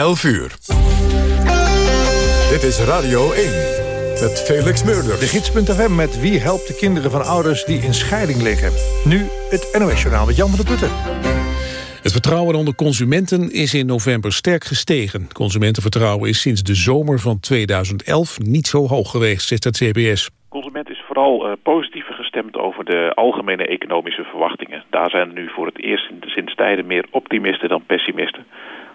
11 uur. Dit is Radio 1 met Felix Meurders. De gids.fm met wie helpt de kinderen van ouders die in scheiding liggen. Nu het NOS-journaal met Jan van der Putten. Het vertrouwen onder consumenten is in november sterk gestegen. Consumentenvertrouwen is sinds de zomer van 2011 niet zo hoog geweest, zegt het CBS. Consument is vooral uh, positiever gestemd over de algemene economische verwachtingen. Daar zijn nu voor het eerst sinds tijden meer optimisten dan pessimisten.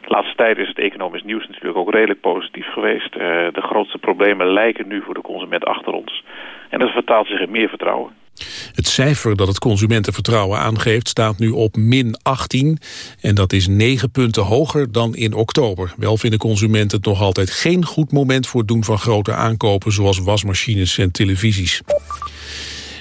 De laatste tijd is het economisch nieuws natuurlijk ook redelijk positief geweest. Uh, de grootste problemen lijken nu voor de consument achter ons. En dat vertaalt zich in meer vertrouwen. Het cijfer dat het consumentenvertrouwen aangeeft staat nu op min 18. En dat is 9 punten hoger dan in oktober. Wel vinden consumenten het nog altijd geen goed moment voor het doen van grote aankopen... zoals wasmachines en televisies.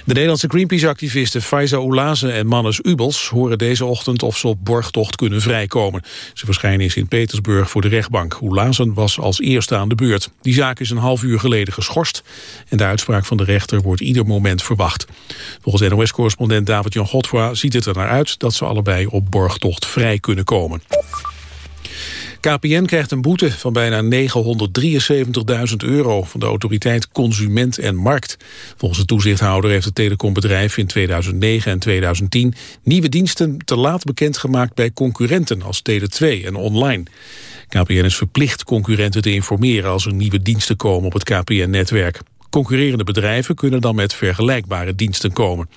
De Nederlandse Greenpeace-activisten Faiza Oulaze en Mannes Ubels horen deze ochtend of ze op borgtocht kunnen vrijkomen. Ze verschijnen in Sint-Petersburg voor de rechtbank. Oulazen was als eerste aan de beurt. Die zaak is een half uur geleden geschorst en de uitspraak van de rechter wordt ieder moment verwacht. Volgens NOS-correspondent David-Jan Godfroy ziet het er naar uit dat ze allebei op borgtocht vrij kunnen komen. KPN krijgt een boete van bijna 973.000 euro van de autoriteit Consument en Markt. Volgens de toezichthouder heeft het telecombedrijf in 2009 en 2010 nieuwe diensten te laat bekendgemaakt bij concurrenten als Tele2 en online. KPN is verplicht concurrenten te informeren als er nieuwe diensten komen op het KPN-netwerk. Concurrerende bedrijven kunnen dan met vergelijkbare diensten komen.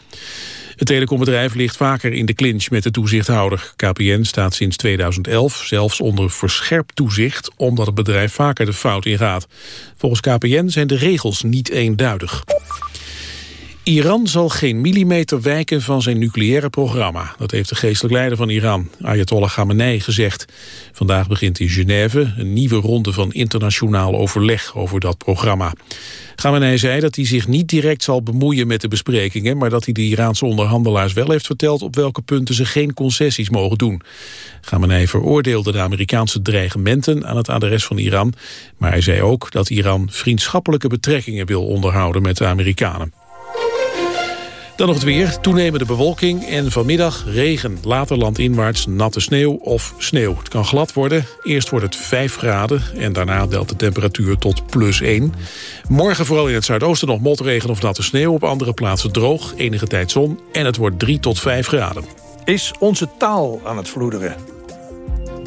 Het telecombedrijf ligt vaker in de clinch met de toezichthouder. KPN staat sinds 2011 zelfs onder verscherpt toezicht... omdat het bedrijf vaker de fout ingaat. Volgens KPN zijn de regels niet eenduidig. Iran zal geen millimeter wijken van zijn nucleaire programma. Dat heeft de geestelijk leider van Iran, Ayatollah Khamenei, gezegd. Vandaag begint in Genève een nieuwe ronde van internationaal overleg over dat programma. Khamenei zei dat hij zich niet direct zal bemoeien met de besprekingen... maar dat hij de Iraanse onderhandelaars wel heeft verteld... op welke punten ze geen concessies mogen doen. Khamenei veroordeelde de Amerikaanse dreigementen aan het adres van Iran... maar hij zei ook dat Iran vriendschappelijke betrekkingen wil onderhouden met de Amerikanen. Dan nog het weer, toenemende bewolking en vanmiddag regen. Later landinwaarts natte sneeuw of sneeuw. Het kan glad worden. Eerst wordt het 5 graden en daarna daalt de temperatuur tot plus 1. Morgen vooral in het zuidoosten nog motregen of natte sneeuw. Op andere plaatsen droog, enige tijd zon en het wordt 3 tot 5 graden. Is onze taal aan het vloederen?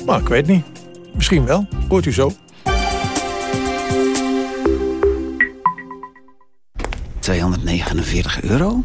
Nou, ik weet niet. Misschien wel. Hoort u zo. 249 euro?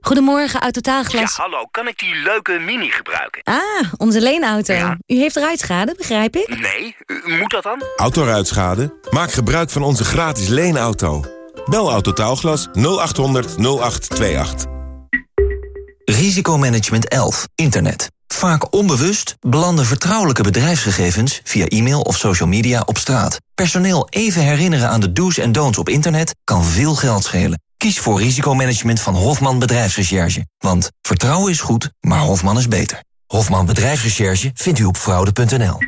Goedemorgen, Autotaalglas. Ja, hallo, kan ik die leuke Mini gebruiken? Ah, onze leenauto. Ja. U heeft ruitschade, begrijp ik? Nee, moet dat dan? Autoruitschade? Maak gebruik van onze gratis leenauto. Bel Autotaalglas 0800 0828. Risicomanagement 11. Internet. Vaak onbewust belanden vertrouwelijke bedrijfsgegevens via e-mail of social media op straat. Personeel even herinneren aan de do's en don'ts op internet kan veel geld schelen. Kies voor risicomanagement van Hofman Bedrijfsrecherche. Want vertrouwen is goed, maar Hofman is beter. Hofman Bedrijfsrecherche vindt u op fraude.nl.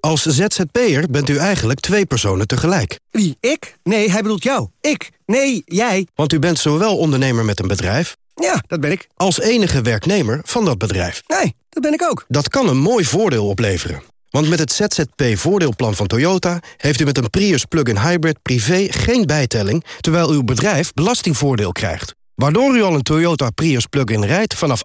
Als ZZP'er bent u eigenlijk twee personen tegelijk. Wie, ik? Nee, hij bedoelt jou. Ik? Nee, jij. Want u bent zowel ondernemer met een bedrijf... Ja, dat ben ik. ...als enige werknemer van dat bedrijf. Nee, dat ben ik ook. Dat kan een mooi voordeel opleveren. Want met het ZZP-voordeelplan van Toyota... heeft u met een Prius plug-in hybrid privé geen bijtelling... terwijl uw bedrijf belastingvoordeel krijgt. Waardoor u al een Toyota Prius plug-in rijdt vanaf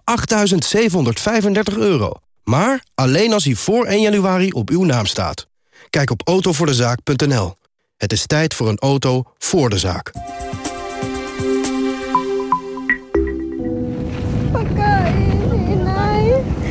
8.735 euro. Maar alleen als hij voor 1 januari op uw naam staat. Kijk op autovoordezaak.nl. Het is tijd voor een auto voor de zaak.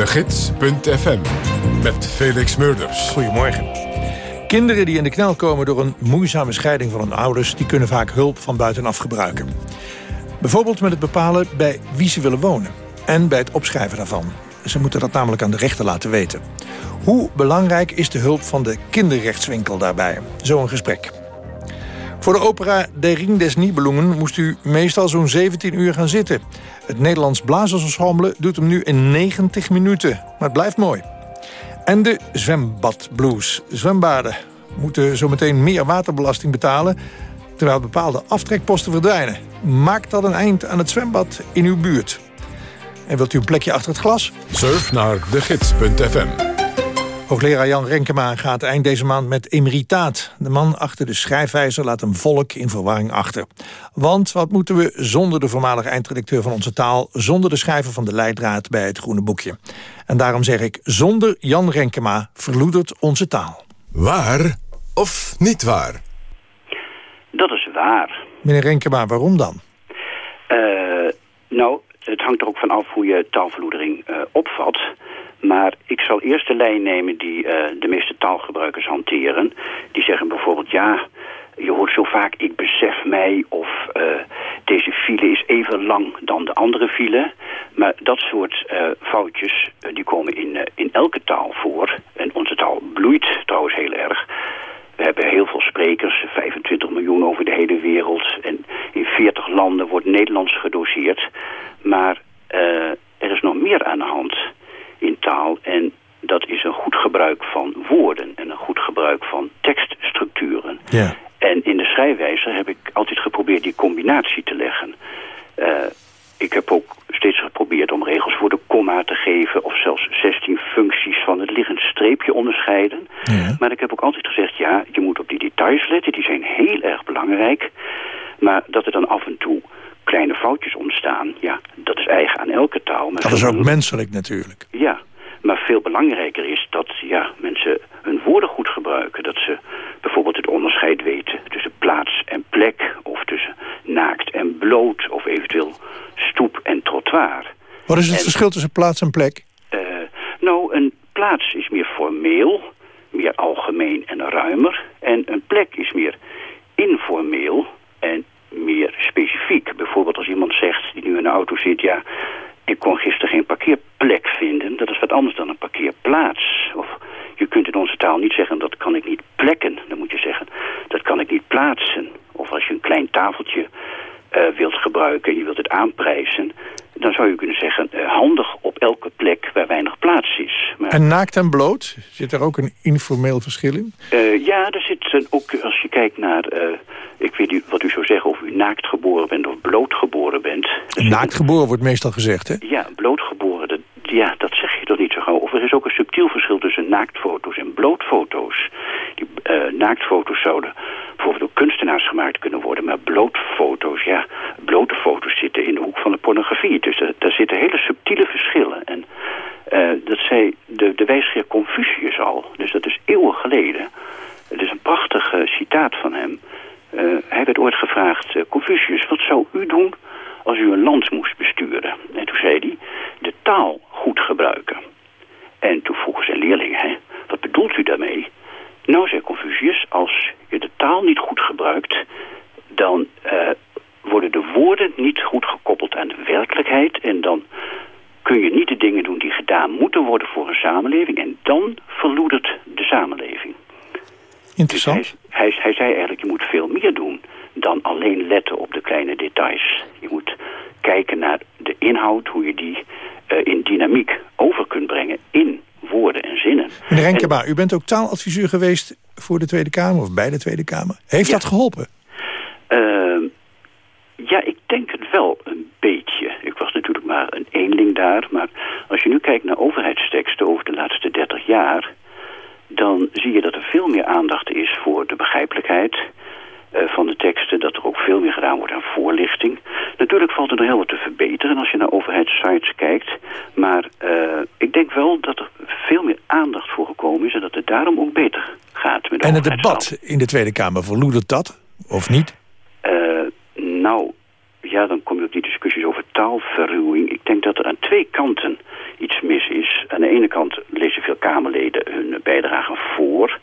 De Gids.fm. Met Felix Murders. Goedemorgen. Kinderen die in de knel komen door een moeizame scheiding van hun ouders... die kunnen vaak hulp van buitenaf gebruiken. Bijvoorbeeld met het bepalen bij wie ze willen wonen. En bij het opschrijven daarvan. Ze moeten dat namelijk aan de rechter laten weten. Hoe belangrijk is de hulp van de kinderrechtswinkel daarbij? Zo een gesprek. Voor de opera De Ring des Nibelungen moest u meestal zo'n 17 uur gaan zitten. Het Nederlands Blazersensemble doet hem nu in 90 minuten. Maar het blijft mooi. En de zwembadblues. Zwembaden moeten zometeen meer waterbelasting betalen... terwijl bepaalde aftrekposten verdwijnen. Maakt dat een eind aan het zwembad in uw buurt. En wilt u een plekje achter het glas? Surf naar degids.fm. Hoogleraar Jan Renkema gaat eind deze maand met emeritaat. De man achter de schrijfwijzer laat een volk in verwarring achter. Want wat moeten we zonder de voormalige eindredacteur van onze taal... zonder de schrijver van de leidraad bij het Groene Boekje? En daarom zeg ik, zonder Jan Renkema verloedert onze taal. Waar of niet waar? Dat is waar. Meneer Renkema, waarom dan? Uh, nou, het hangt er ook van af hoe je taalverloedering uh, opvat... Maar ik zal eerst de lijn nemen die uh, de meeste taalgebruikers hanteren. Die zeggen bijvoorbeeld, ja, je hoort zo vaak ik besef mij of uh, deze file is even lang dan de andere file. Maar dat soort uh, foutjes die komen in, in elke taal voor. En onze taal bloeit trouwens heel erg. We hebben heel veel sprekers, 25 miljoen over de hele wereld. En in 40 landen wordt Nederlands gedoseerd. Maar er is nog meer aan de hand in taal. En dat is een goed gebruik van woorden en een goed gebruik van tekststructuren. Ja. En in de schrijfwijzer heb ik altijd geprobeerd die combinatie te leggen. Uh, ik heb ook steeds geprobeerd om regels voor de komma te geven... of zelfs 16 functies van het liggend streepje onderscheiden. Ja. Maar ik heb ook altijd gezegd, ja, je moet op die details letten. Die zijn heel erg belangrijk. Maar dat er dan af en toe kleine foutjes ontstaan... ja, dat is eigen aan elke taal. Maar dat is ook menselijk natuurlijk. Ja, maar veel belangrijker is dat ja, mensen hun woorden goed gebruiken. Dat ze bijvoorbeeld het onderscheid weten tussen plaats en plek... of tussen naakt en bloot of eventueel stoep en trottoir. Wat is het verschil tussen plaats en plek? Uh, nou, een plaats is meer formeel, meer algemeen en ruimer. En een plek is meer informeel en meer specifiek. Bijvoorbeeld als iemand zegt, die nu in de auto zit... ja, ik kon gisteren geen parkeerplek vinden. Dat is wat anders dan een parkeerplaats. Of je kunt in onze taal niet zeggen, dat kan ik niet plekken. Dan moet je zeggen, dat kan ik niet plaatsen. Of als je een klein tafeltje uh, wilt gebruiken en je wilt het aanprijzen... dan zou je kunnen zeggen, uh, handig op elke plek waar weinig plaats is. Maar, en naakt en bloot? Zit er ook een informeel verschil in? Uh, ja, er zit ook, als je kijkt naar... ik weet niet wat u zou zeggen, of u naakt geboren bent of bloot geboren bent. Naakt geboren wordt meestal gezegd, hè? Ja, blootgeboren, dat, ja, dat zeg je toch niet zo gauw. Of er is ook een subtiel verschil tussen naaktfoto's en blootfoto's. Die naaktfoto's zouden bijvoorbeeld door kunstenaars gemaakt kunnen worden. Maar blootfoto's, ja, blote foto's zitten in de hoek van de pornografie. Dus er, daar zitten hele subtiele verschillen. En uh, dat zei de, de wijsgeer Confucius al. Dus dat is eeuwen geleden. Het is een prachtig uh, citaat van hem. Uh, hij werd ooit gevraagd, Confucius, wat zou u doen als u een land moest besturen? En toen zei hij, de taal goed gebruiken. En toen vroegen zijn leerlingen, hè, wat bedoelt u daarmee? Nou, zei Confucius, als je de taal niet goed gebruikt... dan uh, worden de woorden niet goed gekoppeld aan de werkelijkheid... en dan kun je niet de dingen doen die gedaan moeten worden voor een samenleving... en dan verloedert de samenleving. Interessant. Dus hij, hij, hij zei eigenlijk, je moet veel meer doen... dan alleen letten op de kleine details. Je moet kijken naar de inhoud, hoe je die uh, in dynamiek over kunt brengen... in woorden en zinnen. Meneer Renkema, u bent ook taaladviseur geweest voor de Tweede Kamer of bij de Tweede Kamer. Heeft ja. dat geholpen? Uh, ja, ik denk het wel een beetje. Ik was natuurlijk maar een eenling daar. Maar als je nu kijkt naar overheidsteksten over de laatste 30 jaar... dan zie je dat er veel meer aandacht is voor de begrijpelijkheid... Uh, van de teksten, dat er ook veel meer gedaan wordt aan voorlichting. Natuurlijk valt er nog heel wat te verbeteren als je naar overheidssites kijkt. Maar uh, ik denk wel dat er veel meer aandacht voor gekomen is... en dat het daarom ook beter gaat met En En het debat in de Tweede Kamer, verloedert dat? Of niet? Uh, nou, ja, dan kom je op die discussies over taalverruwing. Ik denk dat er aan twee kanten iets mis is. Aan de ene kant lezen veel Kamerleden hun bijdrage voor.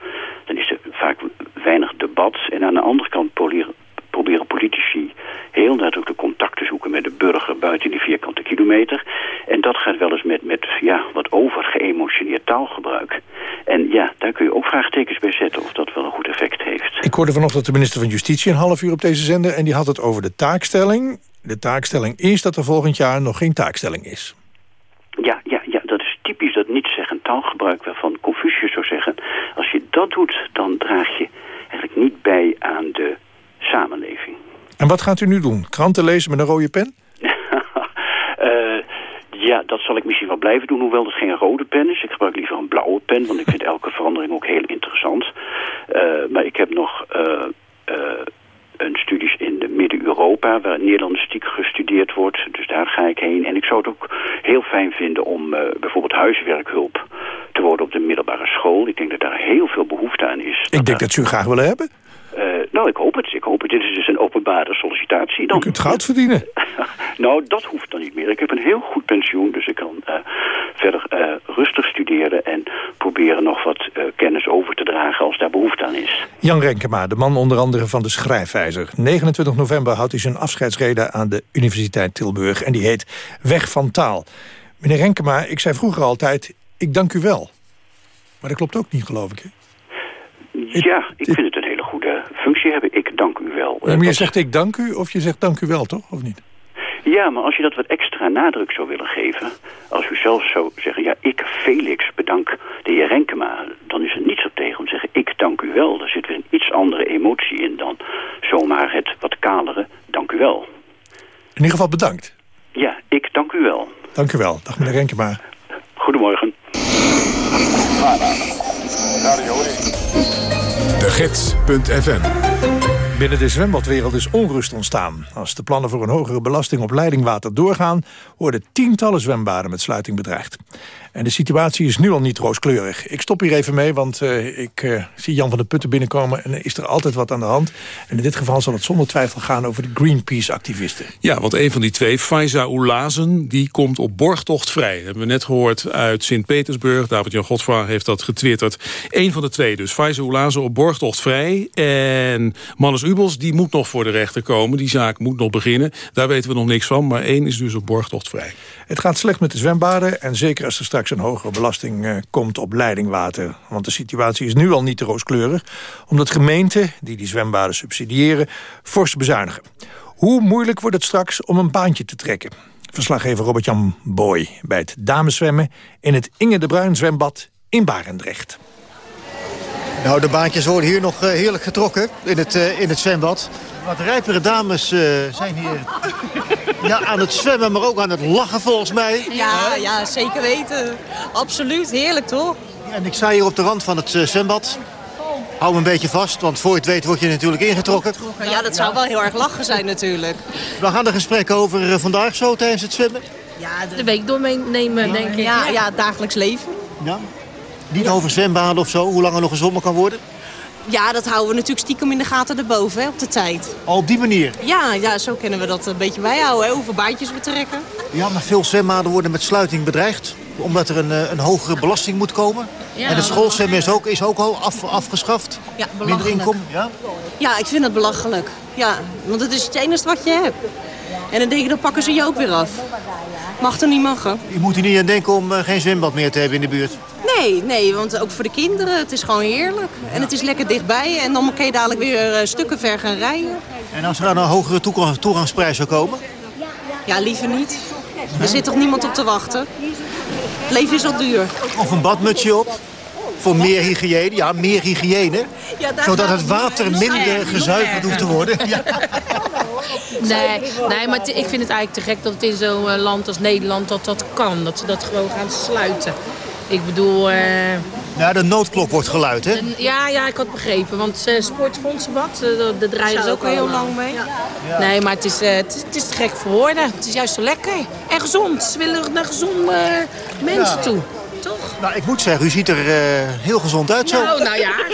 Dan is er vaak weinig debat. En aan de andere kant proberen politici heel nadrukkelijk contact te zoeken met de burger buiten die vierkante kilometer. En dat gaat wel eens met, met ja, wat over geëmotioneerd taalgebruik. En ja, daar kun je ook vraagtekens bij zetten of dat wel een goed effect heeft. Ik hoorde vanochtend de minister van Justitie een half uur op deze zender... en die had het over de taakstelling. De taakstelling is dat er volgend jaar nog geen taakstelling is. Ja, ja, ja, dat is typisch dat niet zeggen taalgebruik waarvan Confucius zou zeggen... als je dat doet, dan draag je eigenlijk niet bij aan de samenleving. En wat gaat u nu doen? Kranten lezen met een rode pen? uh, ja, dat zal ik misschien wel blijven doen, hoewel het geen rode pen is. Ik gebruik liever een blauwe pen, want ik vind elke verandering ook heel interessant. Uh, maar ik heb nog uh, een studies in Midden-Europa, waar Nederlandistiek gestudeerd wordt. Dus daar ga ik heen. En ik zou het ook heel fijn vinden om bijvoorbeeld huiswerkhulp te worden op de middelbare school. Ik denk dat daar heel veel behoefte aan is. Ik denk dat ze u graag willen hebben. Uh, nou, ik hoop het. Ik hoop het. Dit is dus een openbare sollicitatie. Dan... Je kunt goud verdienen. nou, dat hoeft dan niet meer. Ik heb een heel goed pensioen, dus ik kan uh, verder uh, rustig studeren... en proberen nog wat kennis over te dragen als daar behoefte aan is. Jan Renkema, de man onder andere van de Schrijfwijzer. 29 november houdt hij zijn afscheidsreden aan de Universiteit Tilburg... en die heet Weg van Taal. Meneer Renkema, ik zei vroeger altijd, ik dank u wel. Maar dat klopt ook niet, geloof ik, hè? Ja, ik vind het een hele goede functie hebben. Ik dank u wel. Ja, maar je zegt ik dank u of je zegt dank u wel, toch? Of niet? Ja, maar als je dat wat extra nadruk zou willen geven... als u zelf zou zeggen, ja, ik, Felix, bedank de heer Renkema... dan is er niets op tegen om te zeggen, ik dank u wel. Er zit weer een iets andere emotie in dan zomaar het wat kalere dank u wel. In ieder geval bedankt. Ja, ik dank u wel. Dank u wel. Dag meneer Renkema. Goedemorgen. De Gids.fm Binnen de zwembadwereld is onrust ontstaan. Als de plannen voor een hogere belasting op leidingwater doorgaan... worden tientallen zwembaden met sluiting bedreigd. En de situatie is nu al niet rooskleurig. Ik stop hier even mee, want uh, ik uh, zie Jan van der Putten binnenkomen... en er is er altijd wat aan de hand. En in dit geval zal het zonder twijfel gaan over de Greenpeace-activisten. Ja, want een van die twee, Faiza Oulazen, die komt op borgtocht vrij. Dat hebben we net gehoord uit Sint-Petersburg. David-Jan Godfra heeft dat getwitterd. Eén van de twee dus, Faiza Oulazen op borgtocht vrij. En Mannes Ubels, die moet nog voor de rechter komen. Die zaak moet nog beginnen. Daar weten we nog niks van, maar één is dus op borgtocht vrij. Het gaat slecht met de zwembaden en zeker als er straks een hogere belasting uh, komt op leidingwater. Want de situatie is nu al niet rooskleurig, omdat gemeenten die die zwembaden subsidiëren fors bezuinigen. Hoe moeilijk wordt het straks om een baantje te trekken? Verslaggever Robert-Jan Boy bij het dameszwemmen in het Inge de Bruin zwembad in Barendrecht. Nou, de baantjes worden hier nog uh, heerlijk getrokken in het, uh, in het zwembad. Wat rijpere dames uh, zijn hier ja, aan het zwemmen, maar ook aan het lachen volgens mij. Ja, ja zeker weten. Absoluut. Heerlijk, toch? En ik sta hier op de rand van het zwembad. Hou me een beetje vast, want voor je het weet word je natuurlijk ingetrokken. Ja, dat zou wel heel erg lachen zijn natuurlijk. We gaan de gesprekken over vandaag zo tijdens het zwemmen. Ja, de, week doornemen, denk ik. Ja, ja, dagelijks leven. Ja. Niet over zwembaden of zo, hoe lang er nog gezwommen kan worden? Ja, dat houden we natuurlijk stiekem in de gaten erboven, hè, op de tijd. Al op die manier? Ja, ja, zo kunnen we dat een beetje bijhouden, hè, hoeveel baantjes we trekken. Ja, maar veel zwembaden worden met sluiting bedreigd. Omdat er een, een hogere belasting moet komen. Ja, en het schoolzwemmen is ook, is ook al af, afgeschaft. Ja, Minder inkomen, ja? Ja, ik vind het belachelijk. Ja, want het is het enige wat je hebt. En dan denk je, dan pakken ze je ook weer af. Mag er niet mogen. Je moet er niet aan denken om uh, geen zwembad meer te hebben in de buurt. Nee, nee, want ook voor de kinderen, het is gewoon heerlijk. En het is lekker dichtbij en dan kun je dadelijk weer uh, stukken ver gaan rijden. En als er aan een hogere toegang, toegangsprijs zou komen? Ja, liever niet. Er zit toch niemand op te wachten? Het leven is al duur. Of een badmutsje op? Voor meer hygiëne, ja, meer hygiëne. Ja, zodat het water minder gezuiverd hoeft te worden. Ja. Nee, nee, maar ik vind het eigenlijk te gek dat het in zo'n land als Nederland dat dat kan. Dat ze dat gewoon gaan sluiten. Ik bedoel... Uh... Ja, de noodklok wordt geluid, hè? ja, ja, ik had begrepen. Want uh, sportfondsen wat, uh, daar draaien ze ook al heel lang mee. Ja. Nee, maar het is, uh, het, is, het is te gek voor woorden. Het is juist zo lekker. En gezond. Ze willen naar gezonde mensen ja. toe. Toch? Nou, ik moet zeggen, u ziet er heel gezond uit zo. Nou, nou ja.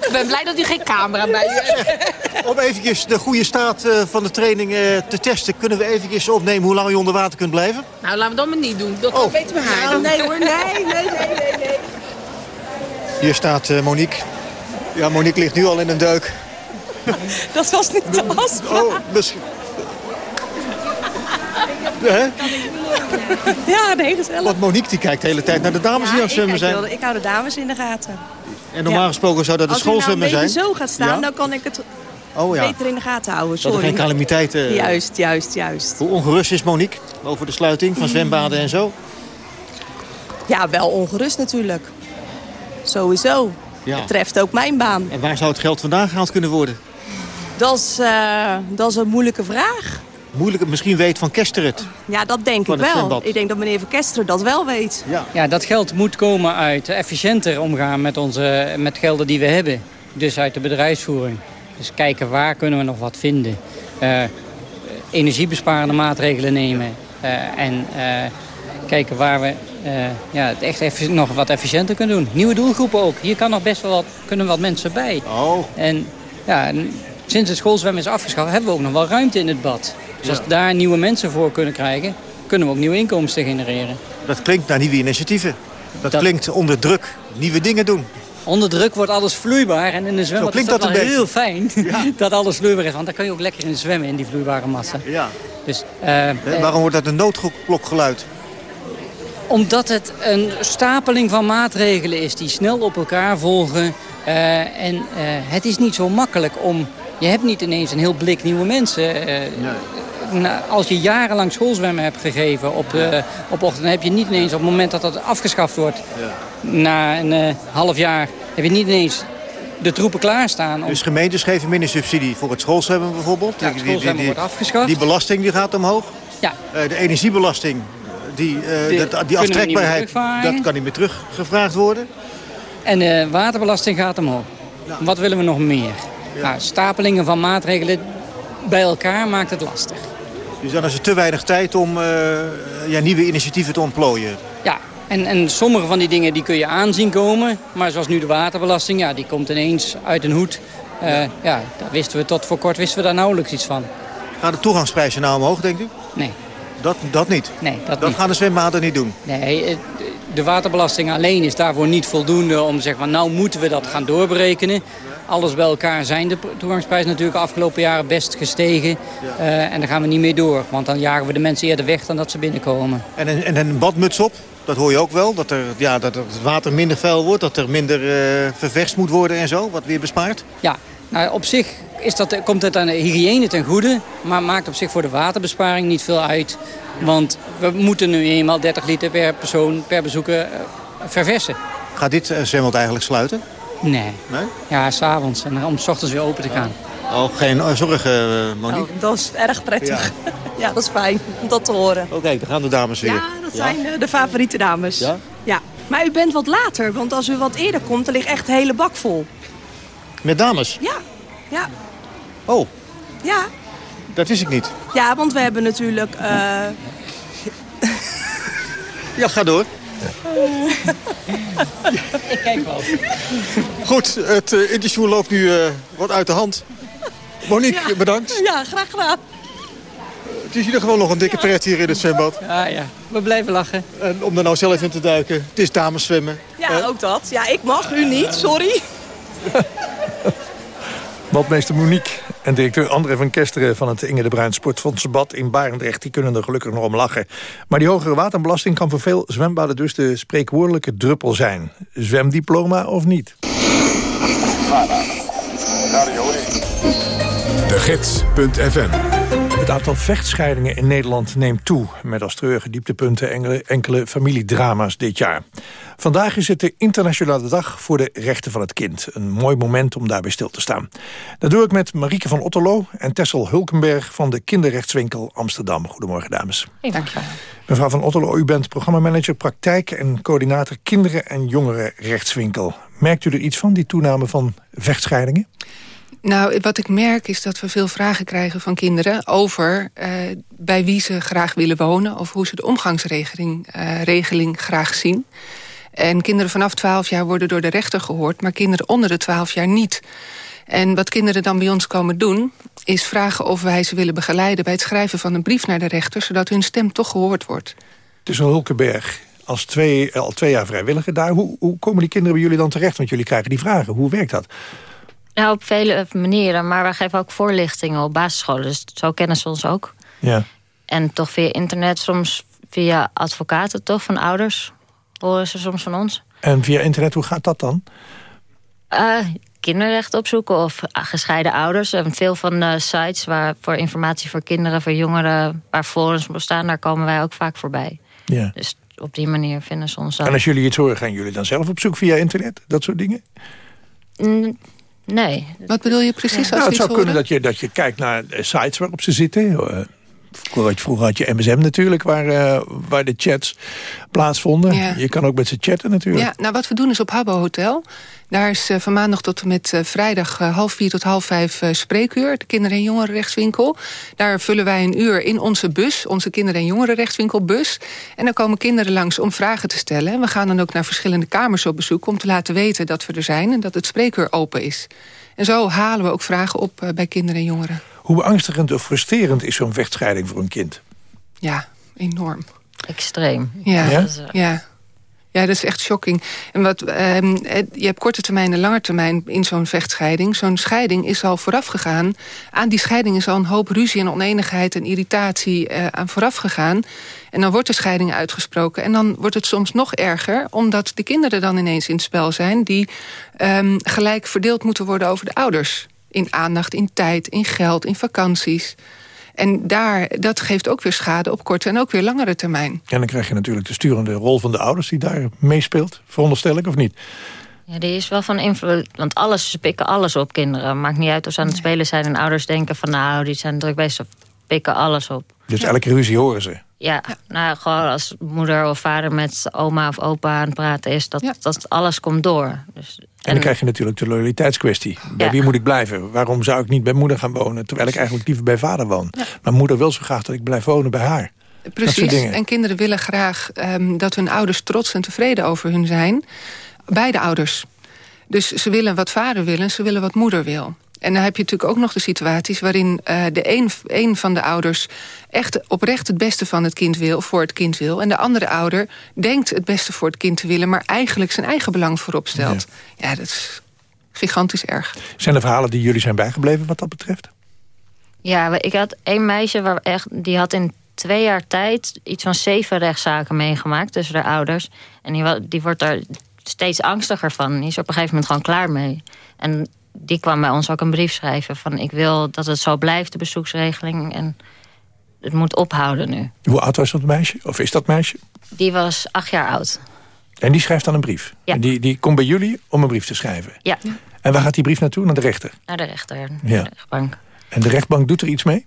Ik ben blij dat u geen camera bij u hebt. Om eventjes de goede staat eh, van de training eh, te testen... kunnen we eventjes opnemen hoe lang je onder water kunt blijven? Nou, laten we dat maar niet doen. Dat Oh. weten we haar. Nou, nee hoor, nee, nee, nee, nee, nee. Hier staat eh, Monique. Ja, Monique ligt nu al in een deuk. Dat was niet de afspraak. Oh, misschien... Hè? Ja, nee, gezellig. Want Monique die kijkt de hele tijd naar de dames die aan het zwemmen zijn. ik hou de dames in de gaten. En normaal Ja. gesproken zou dat de Als nou een schoolzwemmen zijn. zo gaat staan, Ja? dan kan ik het Oh ja, beter in de gaten houden. dat er Sorry. geen calamiteiten... Juist, juist, juist. Hoe ongerust is Monique over de sluiting van zwembaden en zo? Ja, wel ongerust natuurlijk. Sowieso. Ja. Het treft ook mijn baan. En waar zou het geld vandaan gehaald kunnen worden? Dat is, eh, dat is een moeilijke vraag. Moeilijk, misschien weet Van Kester het. Ja, dat denk Van ik wel. zwembad. Ik denk dat meneer Verkester dat wel weet. Ja. Ja, dat geld moet komen uit efficiënter omgaan met, onze, met gelden die we hebben. Dus uit de bedrijfsvoering. Dus kijken waar kunnen we nog wat vinden. Eh, energiebesparende maatregelen nemen. Eh, en eh, kijken waar we eh, ja, het echt even nog wat efficiënter kunnen doen. Nieuwe doelgroepen ook. Hier kan nog best wel wat, kunnen wat mensen bij. Oh. En ja, sinds het schoolzwemmen is afgeschaft hebben we ook nog wel ruimte in het bad. Dus als daar nieuwe mensen voor kunnen krijgen, kunnen we ook nieuwe inkomsten genereren. Dat klinkt naar nieuwe initiatieven. Dat, Dat- klinkt onder druk. Nieuwe dingen doen. Onder druk wordt alles vloeibaar en in de zwembad is klinkt dat, dat wel heel fijn dat alles vloeibaar is. Want dan kan je ook lekker in zwemmen in die vloeibare massa. Ja. Dus, eh, En waarom wordt dat een noodklokgeluid? Omdat het een stapeling van maatregelen is die snel op elkaar volgen. Eh, en eh, het is niet zo makkelijk om... Je hebt niet ineens een heel blik nieuwe mensen. na- als je jarenlang schoolzwemmen hebt gegeven op, eh, op ochtend... heb je niet ineens op het moment dat dat afgeschaft wordt... na een eh, half jaar heb je niet ineens de troepen klaarstaan. Om... Dus gemeentes geven minder subsidie voor het schoolzwemmen bijvoorbeeld. Ja, het Die- die- schoolzwemmen die- wordt afgeschaft. Die belasting die gaat omhoog. Ja. De energiebelasting, die, dat, die aftrekbaarheid, dat kan niet meer teruggevraagd worden. En de waterbelasting gaat omhoog. Wat willen we nog meer? Nou, stapelingen van maatregelen bij elkaar maakt het lastig. Dus dan is er te weinig tijd om eh, ja, nieuwe initiatieven te ontplooien. Ja, en, en sommige van die dingen die kun je aanzien komen. Maar zoals nu de waterbelasting, ja, die komt ineens uit een hoed. Eh, ja, daar wisten we tot voor kort wisten we daar nauwelijks iets van. Gaan de toegangsprijzen nou omhoog, denkt u? Nee. Dat, dat niet? Nee, dat, Dat niet. gaan de zwembaden niet doen? Nee, de waterbelasting alleen is daarvoor niet voldoende om te zeggen van nou moeten we dat gaan doorberekenen. Alles bij elkaar zijn de toegangsprijzen natuurlijk de afgelopen jaren best gestegen. Eh, en daar gaan we niet meer door, want dan jagen we de mensen eerder weg dan dat ze binnenkomen. En een, en een badmuts op, dat hoor je ook wel. Dat, er, ja, dat het water minder vuil wordt, dat er minder ververst moet worden en zo. Wat weer bespaart. Ja, nou, op zich is dat, komt het aan de hygiëne ten goede, maar maakt op zich voor de waterbesparing niet veel uit. Want we moeten nu eenmaal 30 liter per persoon, per bezoeker eh, verversen. Gaat dit zwembad eigenlijk sluiten? Nee. Nee? Ja, s'avonds en om s ochtends weer open te gaan. Oh, geen eh, zorgen, eh, Monique. Oh, dat is erg prettig. Ja. dat is fijn om dat te horen. Oh, kijk, daar gaan de dames weer. Ja, dat zijn eh, de favoriete dames. Ja? ja. Maar u bent wat later, want als u wat eerder komt, dan ligt echt de hele bak vol. Met dames? Ja, ja, Oh, ja. dat wist ik niet. Ja, want we hebben natuurlijk... eh, Ja, ga door. Ik kijk wel. Goed, het eh, interview loopt nu eh, wat uit de hand. Monique, bedankt. Ja, graag gedaan. Het is in ieder geval nog een dikke pret hier in het zwembad. Ja, ja. We blijven lachen. En om er nou zelf in te duiken, het is dameszwemmen. Ja, ook dat. Ja, ik mag, u niet, sorry. Badmeester Monique en directeur André van Kesteren... van het Inge de Bruin Sportfondsbad in Barendrecht... die kunnen er gelukkig nog om lachen. Maar die hogere waterbelasting kan voor veel zwembaden... dus de spreekwoordelijke druppel zijn. Zwemdiploma of niet? De Gids.fm Het aantal vechtscheidingen in Nederland neemt toe... met als treurige dieptepunten enkele, enkele familiedrama's dit jaar. Vandaag is het de internationale dag voor de rechten van het kind. Een mooi moment om daarbij stil te staan. Dat doe ik met Marieke van Otterlo en Tessel Hulkenberg... van de kinderrechtswinkel Amsterdam. Goedemorgen, dames. Dankjewel. Mevrouw van Otterlo, u bent programmamanager praktijk... en coördinator kinderen- en jongerenrechtswinkel. Merkt u er iets van, die toename van vechtscheidingen? Nou, wat ik merk is dat we veel vragen krijgen van kinderen... over eh, bij wie ze graag willen wonen... of hoe ze de omgangsregeling eh, regeling graag zien. En kinderen vanaf 12 jaar worden door de rechter gehoord... maar kinderen onder de 12 jaar niet. En wat kinderen dan bij ons komen doen... is vragen of wij ze willen begeleiden bij het schrijven van een brief naar de rechter... zodat hun stem toch gehoord wordt. Tussen Hulkenberg als twee, al twee jaar vrijwilliger daar. Hoe, hoe komen die kinderen bij jullie dan terecht? Want jullie krijgen die vragen. Hoe werkt dat? Nou, op vele manieren. Maar wij geven ook voorlichtingen op basisscholen. Dus zo kennen ze ons ook. Ja. En toch via internet, soms via advocaten toch, van ouders. Horen ze soms van ons. En via internet, hoe gaat dat dan? Uh, kinderrecht opzoeken of gescheiden ouders. En veel van de sites waar voor informatie voor kinderen, voor jongeren... waar forums bestaan, daar komen wij ook vaak voorbij. Ja. Dus op die manier vinden ze ons ook. En als jullie iets horen, gaan jullie dan zelf op zoek via internet? Dat soort dingen? Nee. Wat bedoel je precies? Als nou, het zou horen? kunnen dat je, dat je kijkt naar sites waarop ze zitten. Vroeger had je MSM natuurlijk, waar, uh, waar de chats plaatsvonden. Ja. Je kan ook met ze chatten natuurlijk. Ja, nou wat we doen is op Habbo Hotel. Daar is uh, van maandag tot en met uh, vrijdag half vier tot half vijf spreekuur. De kinder- en jongerenrechtswinkel. Daar vullen wij een uur in onze bus, onze kinder- en jongerenrechtswinkelbus. En dan komen kinderen langs om vragen te stellen. We gaan dan ook naar verschillende kamers op bezoek... om te laten weten dat we er zijn en dat het spreekuur open is. En zo halen we ook vragen op bij kinderen en jongeren. Hoe beangstigend of frustrerend is zo'n vechtscheiding voor een kind? Ja, enorm. Extreem. Ja, ja? ja. ja. Dat is echt shocking. En wat, um, je hebt korte termijn en lange termijn in zo'n vechtscheiding. Zo'n scheiding is al vooraf gegaan. Aan die scheiding is al een hoop ruzie en oneenigheid en irritatie uh, aan vooraf gegaan. En dan wordt de scheiding uitgesproken. En dan wordt het soms nog erger, omdat de kinderen dan ineens in het spel zijn... die um, gelijk verdeeld moeten worden over de ouders. In aandacht, in tijd, in geld, in vakanties. En daar, dat geeft ook weer schade op korte en ook weer langere termijn. En dan krijg je natuurlijk de sturende rol van de ouders... die daar meespeelt, veronderstel ik, of niet? Ja, die is wel van invloed. Want alles, ze pikken alles op kinderen. Maakt niet uit of ze aan het spelen zijn en ouders denken van... nou, die zijn druk bezig, pikken alles op. Dus elke ruzie horen ze? Ja, nou, gewoon als moeder of vader met oma of opa aan het praten is... dat, ja. dat alles komt door. Dus, en, en, dan krijg je natuurlijk de loyaliteitskwestie. Bij ja. wie moet ik blijven? Waarom zou ik niet bij moeder gaan wonen... terwijl ik eigenlijk liever bij vader woon? Ja. Maar moeder wil zo graag dat ik blijf wonen bij haar. Precies, en kinderen willen graag um, dat hun ouders trots en tevreden over hun zijn. Beide ouders. Dus ze willen wat vader wil en ze willen wat moeder wil. En dan heb je natuurlijk ook nog de situaties waarin uh, de een, een van de ouders echt oprecht het beste van het kind wil, voor het kind wil. En de andere ouder denkt het beste voor het kind te willen, maar eigenlijk zijn eigen belang voorop stelt. Ja, ja dat is gigantisch erg. Zijn er verhalen die jullie zijn bijgebleven wat dat betreft? Ja, ik had één meisje waar echt, die had in twee jaar tijd iets van zeven rechtszaken meegemaakt tussen de ouders. En die, die wordt daar steeds angstiger van. Die is op een gegeven moment gewoon klaar mee. En die kwam bij ons ook een brief schrijven van... ik wil dat het zo blijft, de bezoeksregeling. En het moet ophouden nu. Hoe oud was dat meisje? Of is dat meisje? Die was acht jaar oud. En die schrijft dan een brief? Ja. En die, die komt bij jullie om een brief te schrijven? Ja. En waar gaat die brief naartoe? Naar de rechter? Naar de rechter, naar ja. de rechtbank. En de rechtbank doet er iets mee?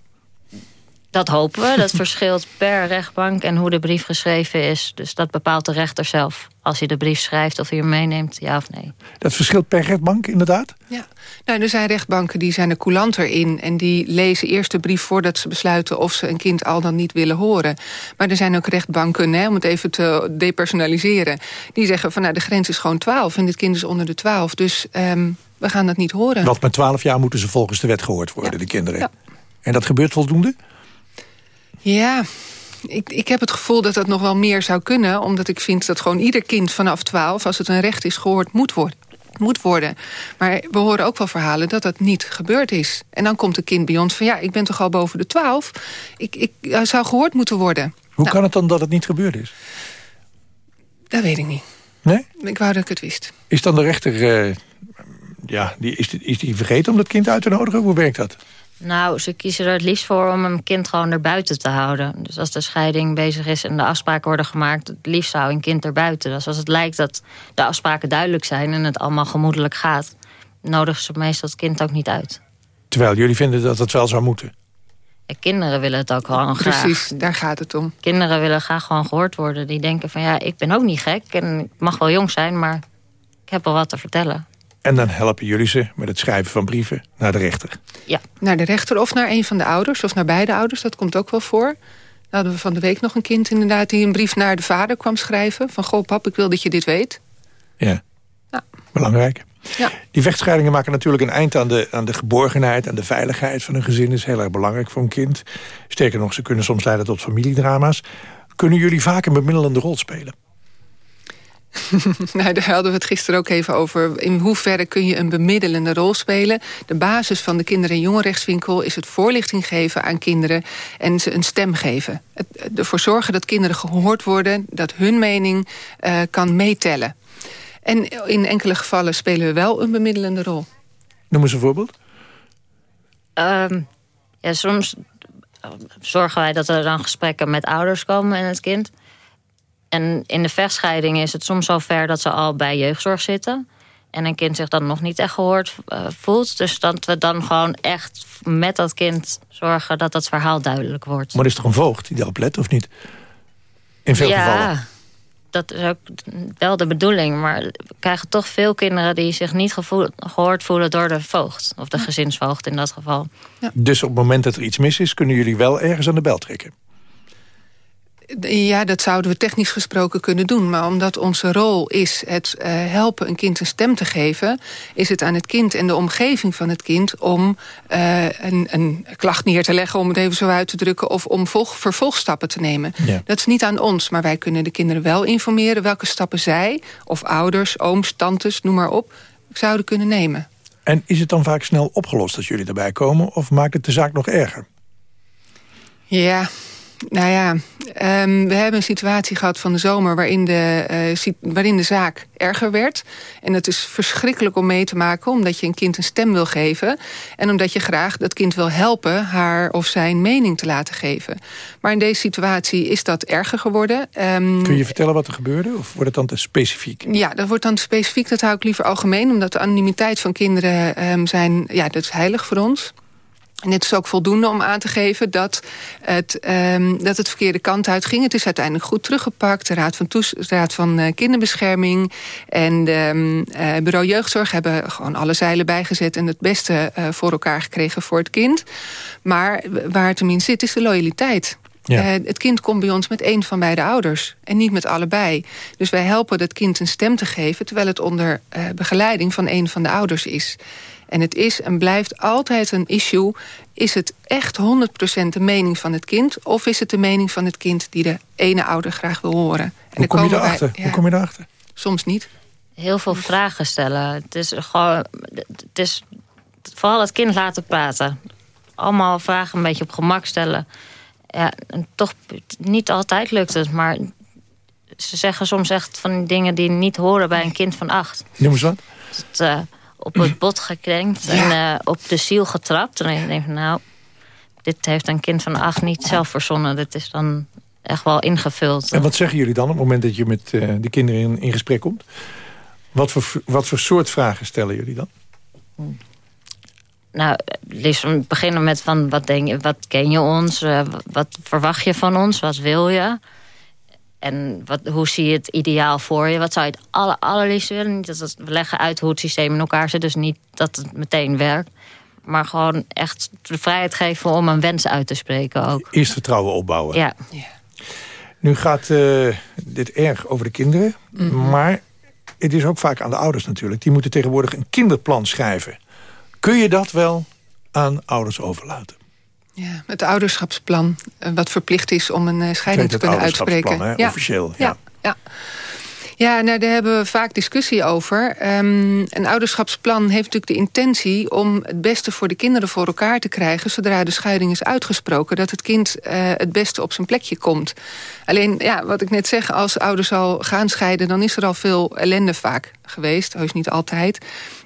Dat hopen we. Dat verschilt per rechtbank en hoe de brief geschreven is. Dus dat bepaalt de rechter zelf. Als hij de brief schrijft of hij hem meeneemt, ja of nee. Dat verschilt per rechtbank inderdaad? Ja. Nou, er zijn rechtbanken die zijn er coulanter in... en die lezen eerst de brief voordat ze besluiten... of ze een kind al dan niet willen horen. Maar er zijn ook rechtbanken, hè, om het even te depersonaliseren... die zeggen van nou, de grens is gewoon 12 en dit kind is onder de 12. Dus um, we gaan dat niet horen. Want met 12 jaar moeten ze volgens de wet gehoord worden, ja. de kinderen. Ja. En dat gebeurt voldoende? Ja, ik, ik heb het gevoel dat dat nog wel meer zou kunnen... omdat ik vind dat gewoon ieder kind vanaf 12... als het een recht is gehoord, moet worden. Moet worden. Maar we horen ook wel verhalen dat dat niet gebeurd is. En dan komt een kind bij ons van... ja, ik ben toch al boven de 12. Ik, ik uh, zou gehoord moeten worden. Hoe nou, kan het dan dat het niet gebeurd is? Dat weet ik niet. Nee? Ik wou dat ik het wist. Is dan de rechter... Uh, ja, die, is, die, is die vergeten om dat kind uit te nodigen? Hoe werkt dat? Nou, ze kiezen er het liefst voor om een kind gewoon erbuiten te houden. Dus als de scheiding bezig is en de afspraken worden gemaakt... het liefst zou een kind erbuiten. Dus als het lijkt dat de afspraken duidelijk zijn... en het allemaal gemoedelijk gaat... nodigen ze meestal het kind ook niet uit. Terwijl jullie vinden dat het wel zou moeten? En kinderen willen het ook gewoon Precies, graag. Precies, daar gaat het om. Kinderen willen graag gewoon gehoord worden. Die denken van ja, ik ben ook niet gek en ik mag wel jong zijn... maar ik heb wel wat te vertellen. En dan helpen jullie ze met het schrijven van brieven naar de rechter. Ja. Naar de rechter of naar een van de ouders, of naar beide ouders. Dat komt ook wel voor. hadden we van de week nog een kind inderdaad... die een brief naar de vader kwam schrijven. Van, goh pap, ik wil dat je dit weet. Ja, ja. belangrijk. Ja. Die vechtscheidingen maken natuurlijk een eind aan de, aan de geborgenheid... en de veiligheid van een gezin. Dat is heel erg belangrijk voor een kind. Sterker nog, ze kunnen soms leiden tot familiedrama's. Kunnen jullie vaak een bemiddelende rol spelen? nou, daar hadden we het gisteren ook even over. In hoeverre kun je een bemiddelende rol spelen? De basis van de kinder- en jongerenrechtswinkel is het voorlichting geven aan kinderen en ze een stem geven. Het, ervoor zorgen dat kinderen gehoord worden, dat hun mening uh, kan meetellen. En in enkele gevallen spelen we wel een bemiddelende rol. Noem eens een voorbeeld. Um, ja, soms zorgen wij dat er dan gesprekken met ouders komen en het kind. En in de vechtscheiding is het soms zo ver dat ze al bij jeugdzorg zitten. En een kind zich dan nog niet echt gehoord uh, voelt. Dus dat we dan gewoon echt met dat kind zorgen dat dat verhaal duidelijk wordt. Maar er is toch een voogd die daarop let, of niet? In veel ja, gevallen. dat is ook wel de bedoeling. Maar we krijgen toch veel kinderen die zich niet gevoel, gehoord voelen door de voogd. Of de gezinsvoogd in dat geval. Ja. Dus op het moment dat er iets mis is, kunnen jullie wel ergens aan de bel trekken? Ja, dat zouden we technisch gesproken kunnen doen. Maar omdat onze rol is het uh, helpen een kind een stem te geven... is het aan het kind en de omgeving van het kind... om uh, een, een, klacht neer te leggen, om het even zo uit te drukken... of om volg, vervolgstappen te nemen. Ja. Dat is niet aan ons, maar wij kunnen de kinderen wel informeren... welke stappen zij, of ouders, ooms, tantes, noem maar op... zouden kunnen nemen. En is het dan vaak snel opgelost als jullie erbij komen... of maakt het de zaak nog erger? Ja, nou ja, um, we hebben een situatie gehad van de zomer... Waarin de, uh, waarin de zaak erger werd. En het is verschrikkelijk om mee te maken... omdat je een kind een stem wil geven... en omdat je graag dat kind wil helpen... haar of zijn mening te laten geven. Maar in deze situatie is dat erger geworden. Um, Kun je vertellen wat er gebeurde? Of wordt het dan te specifiek? Ja, dat wordt dan specifiek. Dat hou ik liever algemeen. Omdat de anonimiteit van kinderen um, zijn... ja, dat is heilig voor ons. En dit is ook voldoende om aan te geven dat het, um, dat het verkeerde kant uit ging. Het is uiteindelijk goed teruggepakt. De Raad van, Toes Raad van uh, Kinderbescherming en de um, uh, Bureau Jeugdzorg... hebben gewoon alle zeilen bijgezet en het beste uh, voor elkaar gekregen voor het kind. Maar waar het hem in zit is de loyaliteit. Ja. Het kind komt bij ons met één van beide ouders. En niet met allebei. Dus wij helpen dat kind een stem te geven... terwijl het onder begeleiding van een van de ouders is. En het is en blijft altijd een issue. Is het echt 100% de mening van het kind... of is het de mening van het kind die de ene ouder graag wil horen? En Hoe kom je daarachter? Ja, Hoe kom je daarachter? Soms niet. Heel veel vragen stellen. Het is gewoon... Het is vooral het kind laten praten. Allemaal vragen een beetje op gemak stellen. Ja, en toch niet altijd lukt het, maar... Ze zeggen soms echt van dingen die niet horen bij een kind van acht. Noem eens wat. Het, uh, op het bot gekrenkt ja. en uh, op de ziel getrapt. En ik denk, nou, dit heeft een kind van acht niet zelf verzonnen. Dit is dan echt wel ingevuld. En wat zeggen jullie dan op het moment dat je met uh, de kinderen in, in gesprek komt? Wat voor, wat voor soort vragen stellen jullie dan? Nou, liefst beginnen met van wat, denk je, wat ken je ons? Uh, wat verwacht je van ons? Wat wil je? En wat, hoe zie je het ideaal voor je? Wat zou je het aller, allerliefst willen? Dat we leggen uit hoe het systeem in elkaar zit. Dus niet dat het meteen werkt. Maar gewoon echt de vrijheid geven om een wens uit te spreken ook. Eerst vertrouwen opbouwen. Ja. ja. Nu gaat uh, dit erg over de kinderen. Mm -hmm. Maar het is ook vaak aan de ouders natuurlijk. Die moeten tegenwoordig een kinderplan schrijven. Kun je dat wel aan ouders overlaten? Ja, het ouderschapsplan, wat verplicht is om een scheiding te kunnen uitspreken. Hè, ja. officieel. Ja, ja. ja nou, daar hebben we vaak discussie over. Um, een ouderschapsplan heeft natuurlijk de intentie om het beste voor de kinderen voor elkaar te krijgen... zodra de scheiding is uitgesproken, dat het kind uh, het beste op zijn plekje komt. Alleen, ja, wat ik net zeg, als ouders al gaan scheiden... dan is er al veel ellende vaak geweest, heus niet altijd.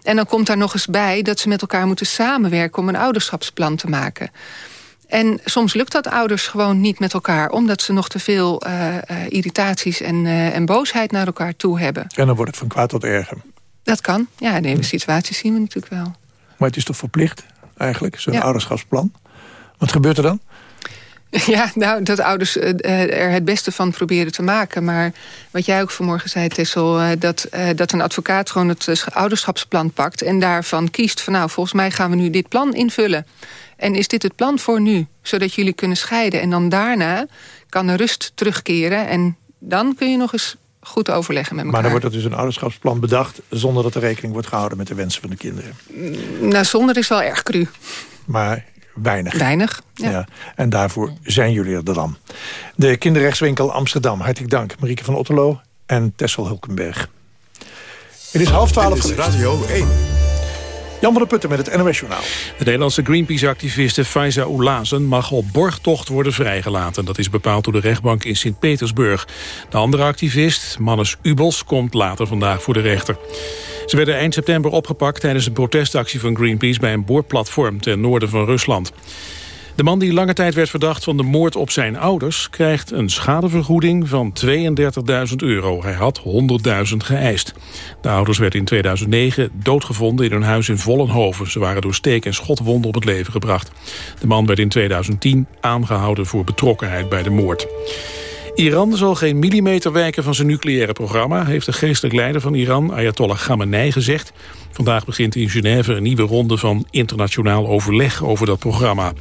En dan komt daar nog eens bij dat ze met elkaar moeten samenwerken... om een ouderschapsplan te maken. En soms lukt dat ouders gewoon niet met elkaar... omdat ze nog te veel uh, uh, irritaties en, uh, en boosheid naar elkaar toe hebben. En dan wordt het van kwaad tot erger. Dat kan. Ja, in deze situatie zien we natuurlijk wel. Maar het is toch verplicht, eigenlijk, zo'n ja. ouderschapsplan? Wat gebeurt er dan? Ja, nou, dat ouders er het beste van proberen te maken. Maar wat jij ook vanmorgen zei, Tessel... dat, dat een advocaat gewoon het ouderschapsplan pakt... en daarvan kiest van, nou, volgens mij gaan we nu dit plan invullen. En is dit het plan voor nu? Zodat jullie kunnen scheiden en dan daarna kan er rust terugkeren... en dan kun je nog eens goed overleggen met elkaar. Maar dan wordt er dus een ouderschapsplan bedacht... zonder dat er rekening wordt gehouden met de wensen van de kinderen. Nou, zonder is wel erg cru. Maar weinig. Weinig, ja. En daarvoor zijn jullie er dan. De kinderrechtswinkel Amsterdam. Hartelijk dank. Marieke van Otterlo en Tessel Hulkenberg. Het is half twaalf. Dit is Radio 1. Jan van der Putten met het NOS-journaal. De Nederlandse Greenpeace-activiste Faiza Oulazen mag op borgtocht worden vrijgelaten. Dat is bepaald door de rechtbank in Sint-Petersburg. De andere activist, Mannes Ubels, komt later vandaag voor de rechter. Ze werden eind september opgepakt tijdens een protestactie van Greenpeace... bij een boorplatform ten noorden van Rusland. De man die lange tijd werd verdacht van de moord op zijn ouders... krijgt een schadevergoeding van 32.000 euro. Hij had 100.000 geëist. De ouders werden in 2009 doodgevonden in hun huis in Vollenhoven. Ze waren door steek- en schotwonden op het leven gebracht. De man werd in 2010 aangehouden voor betrokkenheid bij de moord. Iran zal geen millimeter wijken van zijn nucleaire programma... heeft de geestelijk leider van Iran, Ayatollah Khamenei, gezegd. Vandaag begint in Genève een nieuwe ronde van internationaal overleg over dat programma.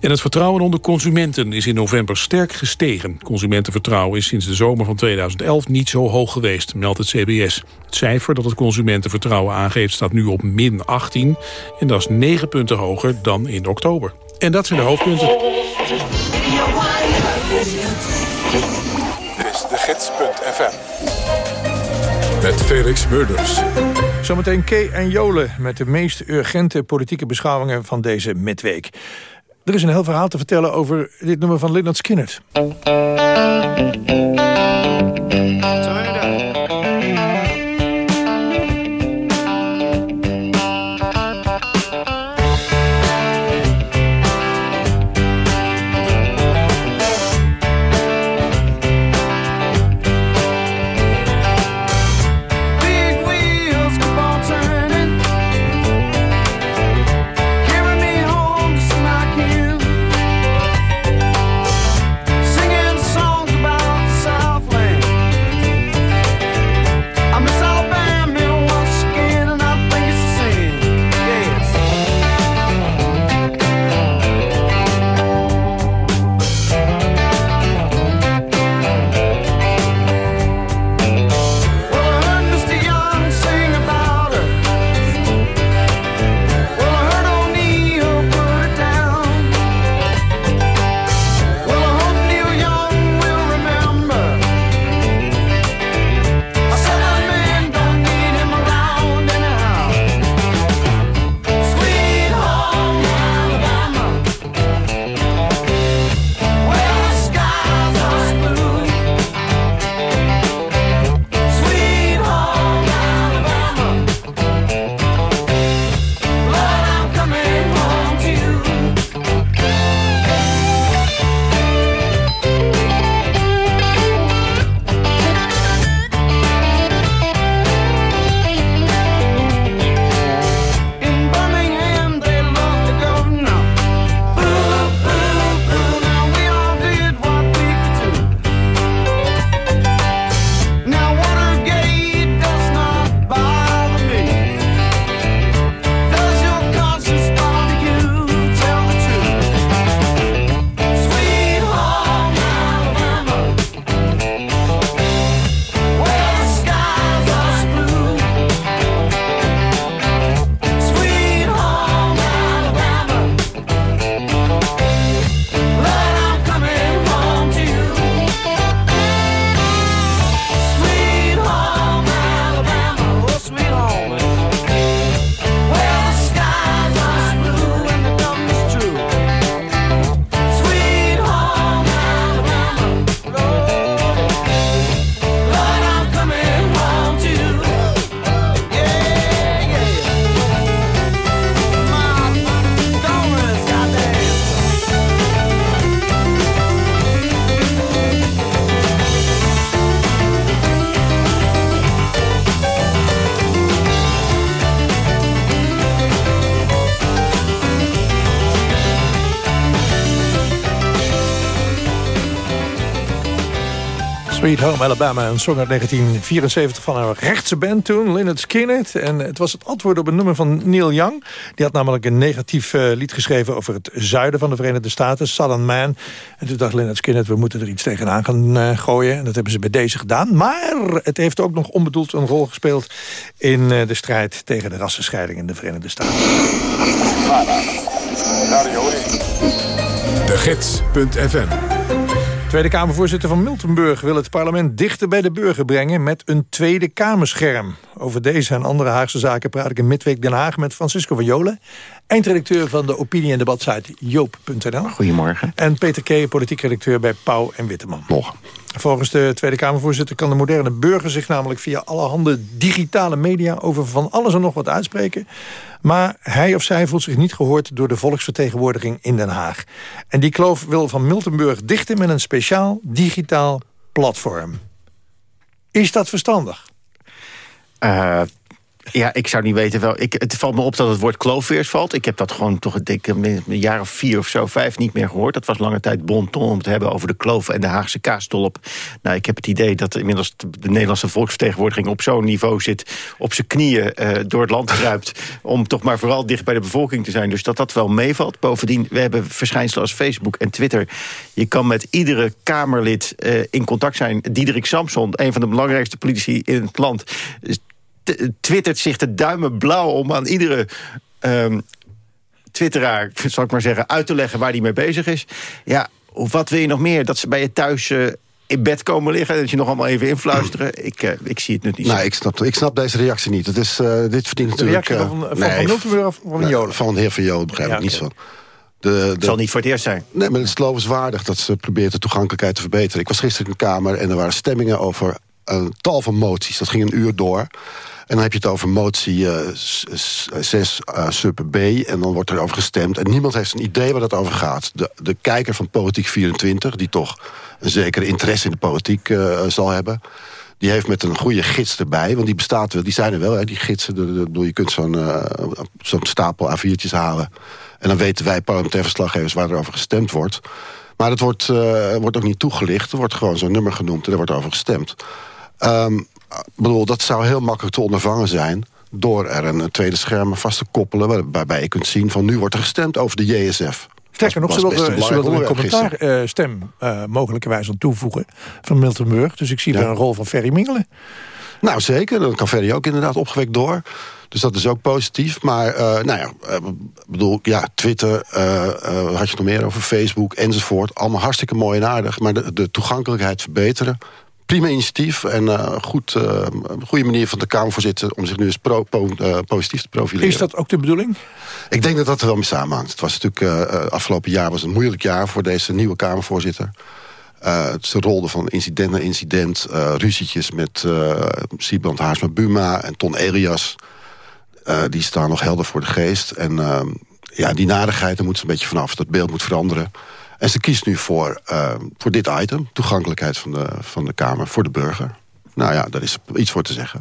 En het vertrouwen onder consumenten is in november sterk gestegen. Consumentenvertrouwen is sinds de zomer van 2011 niet zo hoog geweest, meldt het CBS. Het cijfer dat het consumentenvertrouwen aangeeft staat nu op min 18. En dat is 9 punten hoger dan in oktober. En dat zijn de hoofdpunten. Dit is de gids.fm. Met Felix Murders. Zometeen Kay en Jolen met de meest urgente politieke beschouwingen van deze midweek. Er is een heel verhaal te vertellen over dit nummer van Leonard Skinner. Sweet Home Alabama, een song uit 1974 van een rechtse band toen, Lynyrd Skynyrd. En het was het antwoord op een nummer van Neil Young. Die had namelijk een negatief uh, lied geschreven over het zuiden van de Verenigde Staten, Southern Man. En toen dacht Lynyrd Skynyrd, we moeten er iets tegenaan gaan uh, gooien. En dat hebben ze bij deze gedaan. Maar het heeft ook nog onbedoeld een rol gespeeld in uh, de strijd tegen de rassenscheiding in de Verenigde Staten. De Gids.fm Tweede Kamervoorzitter van Miltenburg wil het parlement dichter bij de burger brengen met een Tweede Kamerscherm. Over deze en andere Haagse zaken praat ik in Midweek Den Haag met Francisco van Jolen, eindredacteur van de opinie- en debatsite joop.nl. Goedemorgen. En Peter K., politiek redacteur bij Pauw en Witteman. Morgen. Volgens de Tweede Kamervoorzitter kan de moderne burger zich namelijk via allerhande digitale media over van alles en nog wat uitspreken. Maar hij of zij voelt zich niet gehoord door de volksvertegenwoordiging in Den Haag. En die kloof wil van Miltenburg dichten met een speciaal digitaal platform. Is dat verstandig? Uh, ja, ik zou niet weten wel. Ik, het valt me op dat het woord kloofweers valt. Ik heb dat gewoon toch een jaar of vier of zo, vijf niet meer gehoord. Dat was lange tijd bonton om te hebben over de kloof en de Haagse kaastolp. Nou, ik heb het idee dat inmiddels de Nederlandse volksvertegenwoordiging op zo'n niveau zit, op zijn knieën uh, door het land kruipt, om toch maar vooral dicht bij de bevolking te zijn. Dus dat dat wel meevalt. Bovendien, we hebben verschijnselen als Facebook en Twitter. Je kan met iedere Kamerlid uh, in contact zijn. Diederik Samson, een van de belangrijkste politici in het land twittert zich de duimen blauw om aan iedere um, twitteraar, zal ik maar zeggen, uit te leggen waar hij mee bezig is. Ja, wat wil je nog meer? Dat ze bij je thuis uh, in bed komen liggen. Dat je nog allemaal even influisteren. Ik, uh, ik zie het nu niet. Nee, ik snap, ik snap deze reactie niet. Het is, uh, dit verdient natuurlijk... De reactie van, van, nee, van of van Joden? Van de heer Van Joden begrijp ik niet zo. De, de, het zal niet voor het eerst zijn. Nee, maar het is lovenswaardig dat ze probeert de toegankelijkheid te verbeteren. Ik was gisteren in de Kamer en er waren stemmingen over een tal van moties. Dat ging een uur door. En dan heb je het over motie uh, 6 uh, sub B. En dan wordt er over gestemd. En niemand heeft een idee waar dat over gaat. De, de kijker van Politiek 24, die toch een zekere interesse in de politiek uh, zal hebben... die heeft met een goede gids erbij, want die bestaat die zijn er wel, hè, die gidsen. De, de, je kunt zo'n stapel A4'tjes halen. En dan weten wij parlementair verslaggevers waar er over gestemd wordt. Maar het wordt, wordt ook niet toegelicht. Er wordt gewoon zo'n nummer genoemd en er wordt over gestemd. Um, bedoel, dat zou heel makkelijk te ondervangen zijn door er een tweede scherm vast te koppelen... waarbij je kunt zien van nu wordt er gestemd over de JSF. Sterker nog, ze wilden een commentaar uh, stem uh, mogelijkerwijs aan toevoegen van Miltenburg. Dus ik zie ja. daar een rol van Ferry Mingelen. Nou, zeker. Dan kan Ferry ook inderdaad opgewekt door. Dus dat is ook positief. Maar, uh, nou ja, bedoel, ja, Twitter, had je nog meer over Facebook enzovoort. Allemaal hartstikke mooi en aardig. Maar de, de toegankelijkheid verbeteren prima initiatief en uh, goed, uh, goede manier van de Kamervoorzitter... om zich nu eens pro, po, uh, positief te profileren. Is dat ook de bedoeling? Ik denk dat dat er wel mee samenhangt. Het was natuurlijk afgelopen jaar was een moeilijk jaar voor deze nieuwe Kamervoorzitter. ze rolde van incident naar incident. ruzietjes met uh, Siebrand Haarsma Buma en Ton Elias. die staan nog helder voor de geest. En ja, die nadigheid, daar moet ze een beetje vanaf. Dat beeld moet veranderen. En ze kiest nu voor, uh, voor dit item, toegankelijkheid van de, van de Kamer voor de burger. Nou ja, daar is iets voor te zeggen.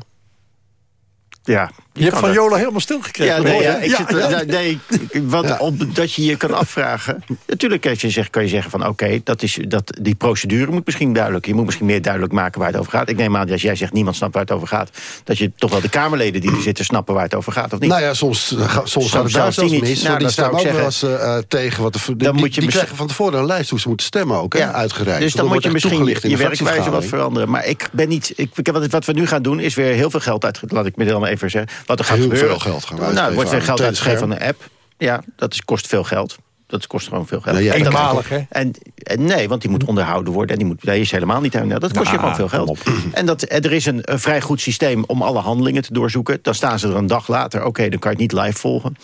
Ja, je, je hebt van Jola helemaal stilgekregen. Ja, nee, ja, ik zit, ja. nee wat, ja. dat je je kan afvragen. Natuurlijk als je zegt, kan je zeggen van oké, okay, dat is dat die procedure moet misschien duidelijk. Je moet misschien meer duidelijk maken waar het over gaat. Ik neem aan, als jij zegt niemand snapt waar het over gaat... dat je toch wel de Kamerleden die er zitten snappen waar het over gaat, of niet? Nou ja, soms, soms gaat het daar zelfs niet. mis. Nou, die staan ook wel eens uh, tegen wat de... Dan die, moet je die krijgen van tevoren een lijst hoe ze moeten stemmen ook, ja. uitgereikt. Dus dan moet je misschien je, je werkwijze wat veranderen. Maar ik ben niet... Ik, wat we nu gaan doen is weer heel veel geld uit... Laat ik me dan even zeggen. Wat er gaat Heel gebeuren. veel geld gaan Nou, er wordt weer geld uitgegeven van de app. Ja, dat is, kost veel geld. Dat kost gewoon veel geld. Nee, en eenmalig, hè? En, en, nee, want die moet onderhouden worden. En die, moet, die is helemaal niet... Nou, dat kost je gewoon veel geld. En dat, er is een, een, vrij goed systeem om alle handelingen te doorzoeken. Dan staan ze er een dag later. Oké, okay, dan kan je het niet live volgen.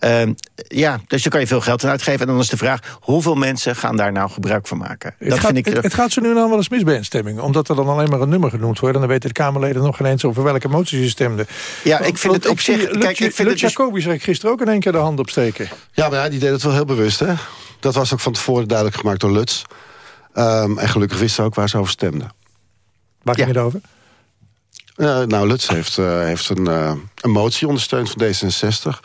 Uh, ja, dus dan kan je veel geld aan uitgeven. En dan is de vraag, hoeveel mensen gaan daar nou gebruik van maken? Het, dat gaat, vind ik, het, het gaat zo nu dan wel eens mis bij een stemming. Omdat er dan alleen maar een nummer genoemd wordt. En dan weten de Kamerleden nog geen eens over welke motie ze stemden. Ja, ik vind het op zich... Kijk, ik vind het dus... Jacobi zei gisteren ook in één keer de hand opsteken. Ja, maar ja, die deed het wel heel bewust, hè? Dat was ook van tevoren duidelijk gemaakt door Lutz. Um, en gelukkig wisten ze ook waar ze over stemden. Waar ging ja. het over? Uh, nou, Lutz heeft, uh, heeft een, uh, een motie ondersteund van D66...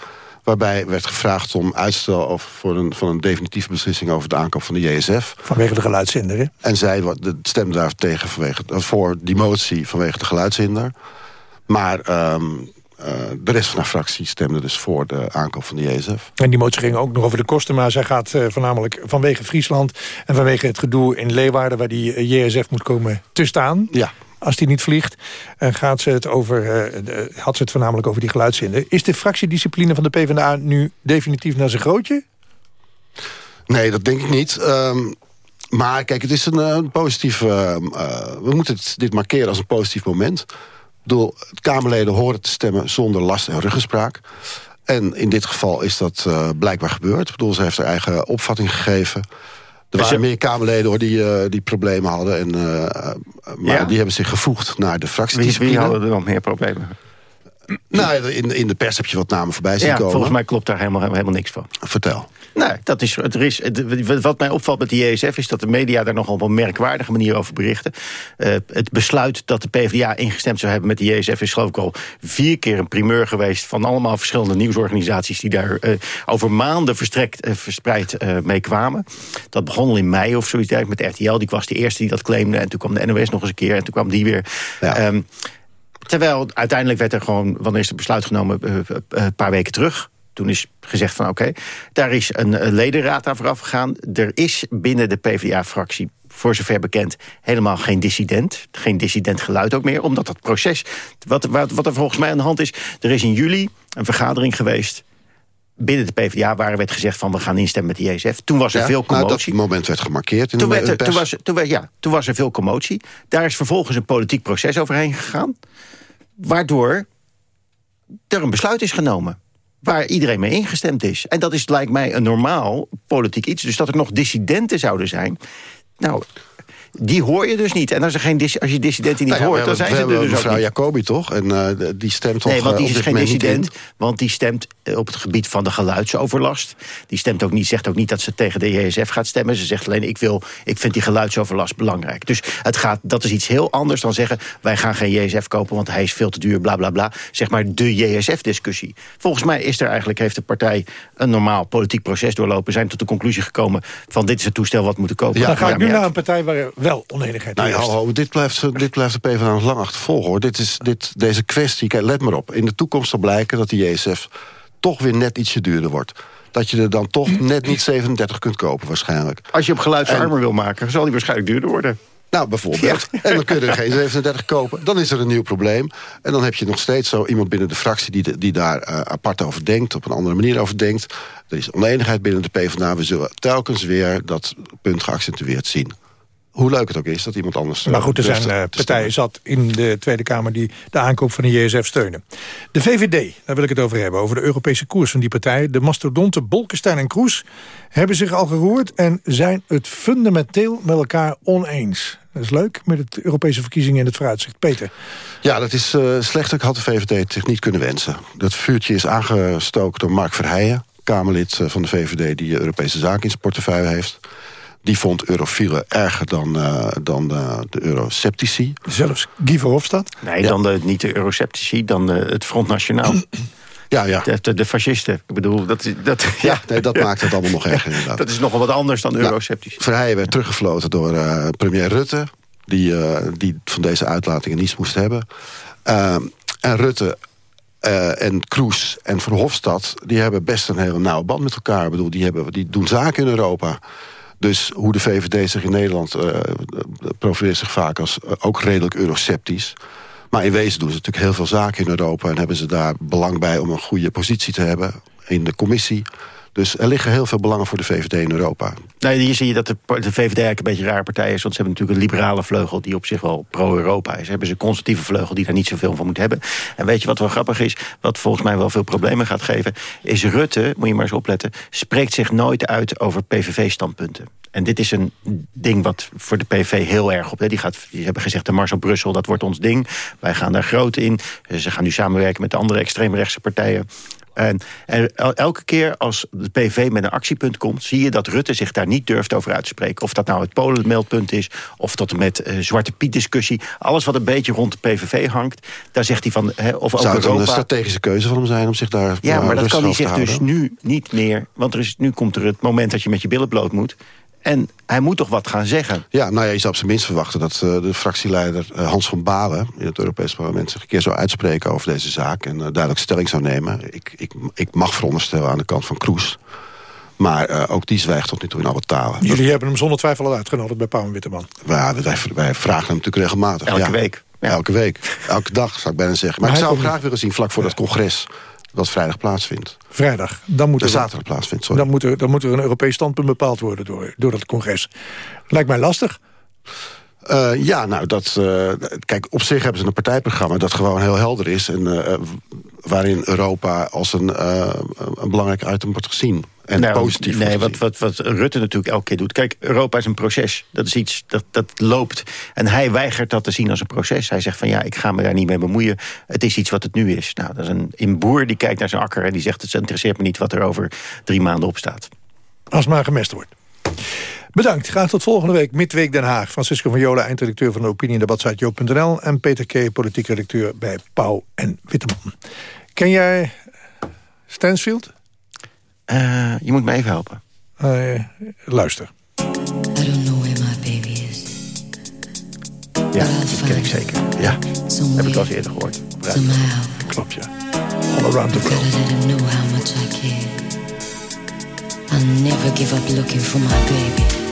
Waarbij werd gevraagd om uitstel over, voor een, van een definitieve beslissing... over de aankoop van de JSF. Vanwege de geluidshinder, hè? En zij stemde daar tegen vanwege, voor die motie vanwege de geluidshinder. Maar ehm, eh, de rest van de fractie stemde dus voor de aankoop van de JSF. En die motie ging ook nog over de kosten, maar zij gaat eh, voornamelijk vanwege Friesland... en vanwege het gedoe in Leeuwarden, waar die eh, JSF moet komen te staan... Ja. als die niet vliegt, eh, gaat ze het over, eh, had ze het voornamelijk over die geluidshinder. Is de fractiediscipline van de PvdA nu definitief naar zijn grootje? Nee, dat denk ik niet. Ehm, maar kijk, het is een, eh, positief... ehm, eh, we moeten het, dit markeren als een positief moment. Bedoel, Kamerleden horen te stemmen zonder last en ruggespraak. En in dit geval is dat eh, blijkbaar gebeurd. Ik bedoel, ze heeft haar eigen opvatting gegeven. Er waren meer Kamerleden hoor, die, eh, die problemen hadden. En, eh, maar Ja? die hebben zich gevoegd naar de Wie, fractiediscipline. wie hadden er nog meer problemen? Nou, in, in de pers heb je wat namen voorbij zien Ja, komen. volgens mij klopt daar helemaal, helemaal niks van. Vertel. Nee, dat is, er is, wat mij opvalt met de JSF is dat de media daar nogal op een merkwaardige manier over berichten. Eh, het besluit dat de PvdA ingestemd zou hebben met de JSF is geloof ik al vier keer een primeur geweest van allemaal verschillende nieuwsorganisaties die daar eh, over maanden verstrekt, eh, verspreid mee kwamen. Dat begon al in mei of zoiets met RTL. Die was de eerste die dat claimde en toen kwam de NOS nog eens een keer en toen kwam die weer. Ehm, Terwijl uiteindelijk werd er gewoon, wanneer is het besluit genomen, eh, eh, een paar weken terug. Toen is gezegd van oké, daar is een eh, ledenraad aan vooraf gegaan. Er is binnen de PvdA-fractie, voor zover bekend, helemaal geen dissident. Geen dissident geluid ook meer, omdat dat proces... Wat, wat, wat er volgens mij aan de hand is, er is in juli een vergadering geweest... Binnen de PvdA waar werd gezegd van we gaan instemmen met de JSF. Toen was er Ja, veel nou, commotie. dat moment werd gemarkeerd in Toen, de, werd er, toen, was, toen, ja, toen was er veel commotie. Daar is vervolgens een politiek proces overheen gegaan. Waardoor er een besluit is genomen. Waar iedereen mee ingestemd is. En dat is lijkt mij een normaal politiek iets. Dus dat er nog dissidenten zouden zijn. Nou, die hoor je dus niet. En als, er geen als je dissidenten niet Nou ja, hoort, dan zijn ze er dus ook mevrouw. Jacobi toch? En eh, die stemt toch Nee, want eh, die op is dit geen dissident. Want die stemt eh, op het gebied van de geluidsoverlast. Die stemt ook niet, zegt ook niet dat ze tegen de JSF gaat stemmen. Ze zegt alleen, ik, wil, ik vind die geluidsoverlast belangrijk. Dus het gaat, dat is iets heel anders dan zeggen... wij gaan geen JSF kopen, want hij is veel te duur, bla bla bla. Zeg maar de JSF-discussie. Volgens mij is er eigenlijk, heeft de partij een normaal politiek proces doorlopen... zijn tot de conclusie gekomen van dit is het toestel wat we moeten kopen. dan ga ik nu Ja, naar een partij waar wel oneenigheid Nou, ja, heerst. ho, ho, dit, blijft, dit blijft de PvdA nog lang achtervolgen. Hoor. Dit is, dit, deze kwestie, kijk, let maar op. In de toekomst zal blijken dat de JSF toch weer net ietsje duurder wordt. Dat je er dan toch net niet 37 kunt kopen waarschijnlijk. Als je hem geluidsarmer wil maken, zal die waarschijnlijk duurder worden. Nou, bijvoorbeeld. En dan kun je er geen 37 kopen. Dan is er een nieuw probleem. En dan heb je nog steeds zo iemand binnen de fractie... die, de- die daar eh, apart over denkt, op een andere manier over denkt. Er is oneenigheid binnen de PvdA. We zullen telkens weer dat punt geaccentueerd zien. Hoe leuk het ook is dat iemand anders... eh, Maar goed, er durft zijn eh, partijen zat in de Tweede Kamer... die de aankoop van de JSF steunen. De VVD, daar wil ik het over hebben. Over de Europese koers van die partij. De mastodonten Bolkestein en Kroes hebben zich al geroerd... en zijn het fundamenteel met elkaar oneens. Dat is leuk, met het Europese verkiezingen in het vooruitzicht. Peter. Ja, dat is eh, slecht. Ik had de VVD het zich niet kunnen wensen. Dat vuurtje is aangestoken door Mark Verheijen... Kamerlid eh, van de VVD die eh, Europese zaken in zijn portefeuille heeft. Die vond eurofielen erger dan, eh, dan eh, de eurosceptici. Zelfs Guy Verhofstadt? Nee, dan de, niet de eurosceptici, dan de, het Front Nationaal. Ja, ja. De, de, de fascisten. Ik bedoel, dat, is- dat, Ja, nee, dat maakt het allemaal nog erger inderdaad. dat is nogal wat anders dan Nou, eurosceptisch. Verheijen werd teruggefloten door eh, premier Rutte... Die, eh, die van deze uitlatingen niets moest hebben. Eh, en Rutte eh, en Kroes en Verhofstadt... die hebben best een hele nauwe band met elkaar. Ik bedoel, die, hebben, die doen zaken in Europa. Dus hoe de VVD zich in Nederland... eh profileert zich vaak als eh, ook redelijk euroceptisch... Maar in wezen doen ze natuurlijk heel veel zaken in Europa... en hebben ze daar belang bij om een goede positie te hebben in de commissie. Dus er liggen heel veel belangen voor de VVD in Europa. Nee, hier zie je dat de, VVD eigenlijk een beetje een rare partij is. Want ze hebben natuurlijk een liberale vleugel die op zich wel pro-Europa is. Hebben ze een conservatieve vleugel die daar niet zoveel van moet hebben. En weet je wat wel grappig is? Wat volgens mij wel veel problemen gaat geven. Is Rutte, moet je maar eens opletten... spreekt zich nooit uit over PVV-standpunten. En dit is een ding wat voor de PV heel erg op... Die, gaat, die hebben gezegd, de Mars op Brussel, dat wordt ons ding. Wij gaan daar groot in. Ze gaan nu samenwerken met de andere extreemrechtse partijen En, en el- elke keer als de PV met een actiepunt komt... zie je dat Rutte zich daar niet durft over uit te spreken. Of dat nou het Polen-meldpunt is, of tot en met eh, Zwarte Piet-discussie. Alles wat een beetje rond de PVV hangt, daar zegt hij van... Hè, of Zou ook het een Europa. strategische keuze van hem zijn om zich daar Ja, maar dat kan hij zich dus nu niet meer... want er is, nu komt er het moment dat je met je billen bloot moet... en hij moet toch wat gaan zeggen. Ja, nou ja, je zou op zijn minst verwachten dat eh, de fractieleider eh, Hans van Balen... in het Europees Parlement zich een keer zou uitspreken over deze zaak... en eh, duidelijk stelling zou nemen. Ik, ik, ik mag veronderstellen aan de kant van Kroes. Maar eh, ook die zwijgt tot nu toe in alle talen. Jullie hebben hem zonder twijfel al uitgenodigd bij Pauw en Witteman. Ja, wij, wij vragen hem natuurlijk regelmatig. Elke ja. week. Elke week. Elke dag, zou ik bijna zeggen. Maar, Maar ik hij zou hem graag willen zien vlak voor dat congres... dat vrijdag plaatsvindt. Vrijdag. Dan moet er, zaterdag plaatsvindt, sorry. dan moet er, dan moet er een Europees standpunt bepaald worden door, door dat congres. Lijkt mij lastig. Eh, ja, nou, dat, eh, kijk, op zich hebben ze een partijprogramma... dat gewoon heel helder is... en eh, waarin Europa als een, een belangrijk item wordt gezien. En Nou, positief Nee, wat, wat, wat Rutte natuurlijk elke keer doet. Kijk, Europa is een proces. Dat is iets dat, dat loopt. En hij weigert dat te zien als een proces. Hij zegt van ja, ik ga me daar niet mee bemoeien. Het is iets wat het nu is. Nou, dat is een, een boer die kijkt naar zijn akker... en die zegt het interesseert me niet wat er over drie maanden op staat. Als maar gemest wordt. Bedankt. Graag tot volgende week. Midweek Den Haag. Francisco van Jola, eindredacteur van de opinie- en debatsite Joop.nl... en Peter K., politiek redacteur bij Pauw en Witteman. Ken jij Stansfield? Eh, je moet me even helpen. Eh, luister. Ja, die ken ik zeker. Ja, heb ik wel eens eerder gehoord. Klopt, ja. All around the world. know how much I care. I'll never give up looking for my baby.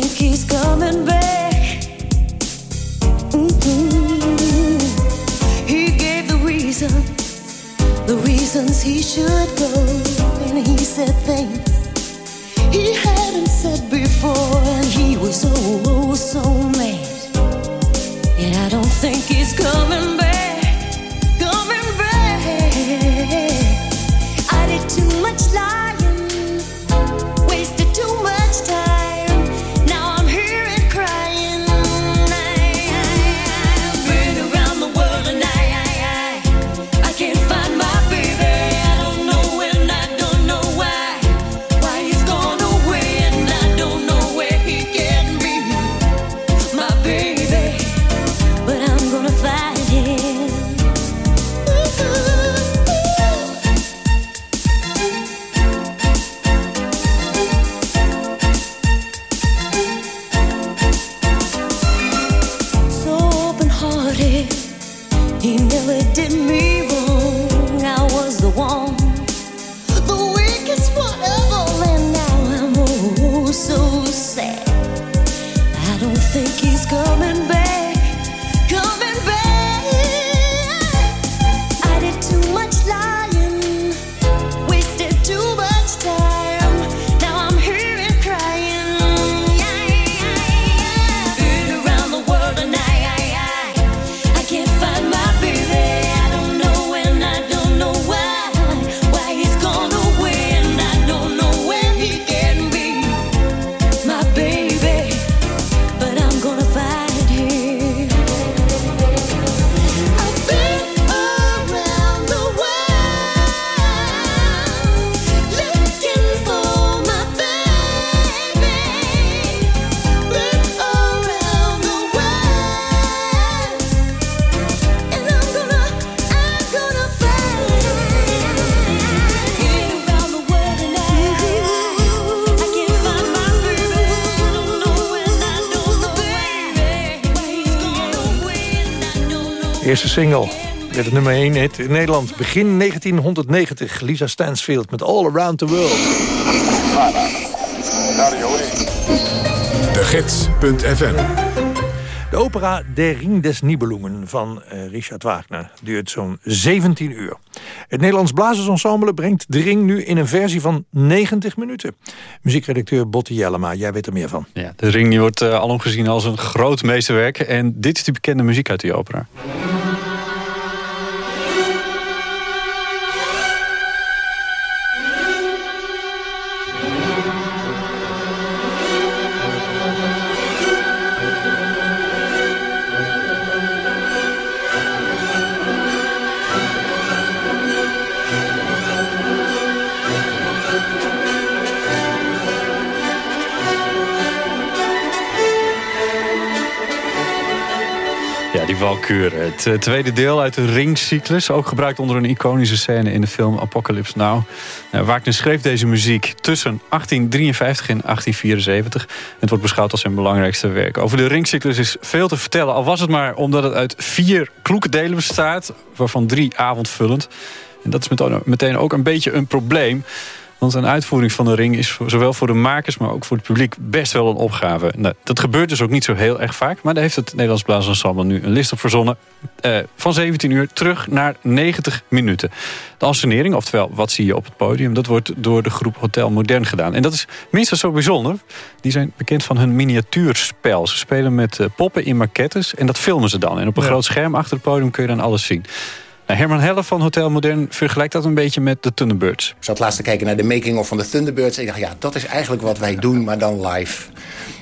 Think he's coming back. Mm-mm. He gave the reason, the reasons he should go, and he said things he hadn't said before, and he was oh, Eerste single. Werd het nummer 1 hit in Nederland. Begin 1990. Lisa Stansfield met All Around the World. De Gids.fm De De opera Der Ring des Nibelungen van eh, Richard Wagner duurt zo'n 17 uur. Het Nederlands Blazersensemble brengt de ring nu in een versie van 90 minuten. Muziekredacteur Botte Jellema, jij weet er meer van. Ja, de ring die wordt uh, alom gezien als een groot meesterwerk. En dit is die bekende muziek uit die opera. Het uh, tweede deel uit de ringcyclus. Ook gebruikt onder een iconische scène in de film Apocalypse Now. Uh, Wagner schreef deze muziek tussen 1853 en 1874. Het wordt beschouwd als zijn belangrijkste werk. Over de ringcyclus is veel te vertellen. Al was het maar omdat het uit vier kloeke delen bestaat. Waarvan drie avondvullend. En dat is meteen ook een beetje een probleem. Want een uitvoering van de ring is zowel voor de makers... maar ook voor het publiek best wel een opgave. Nou, dat gebeurt dus ook niet zo heel erg vaak. Maar daar heeft het Nederlands Blaasensemble nu een list op verzonnen. Eh, van 17 uur terug naar 90 minuten. De ansenering, oftewel wat zie je op het podium... dat wordt door de groep Hotel Modern gedaan. En dat is minstens zo bijzonder. Die zijn bekend van hun miniatuurspel. Ze spelen met uh, poppen in maquettes en dat filmen ze dan. En op een ja. groot scherm achter het podium kun je dan alles zien. Nou, Herman Helle van Hotel Modern vergelijkt dat een beetje met de Thunderbirds. Ik zat laatst te kijken naar de making-of van de Thunderbirds. En ik dacht, ja, dat is eigenlijk wat wij doen, maar dan live.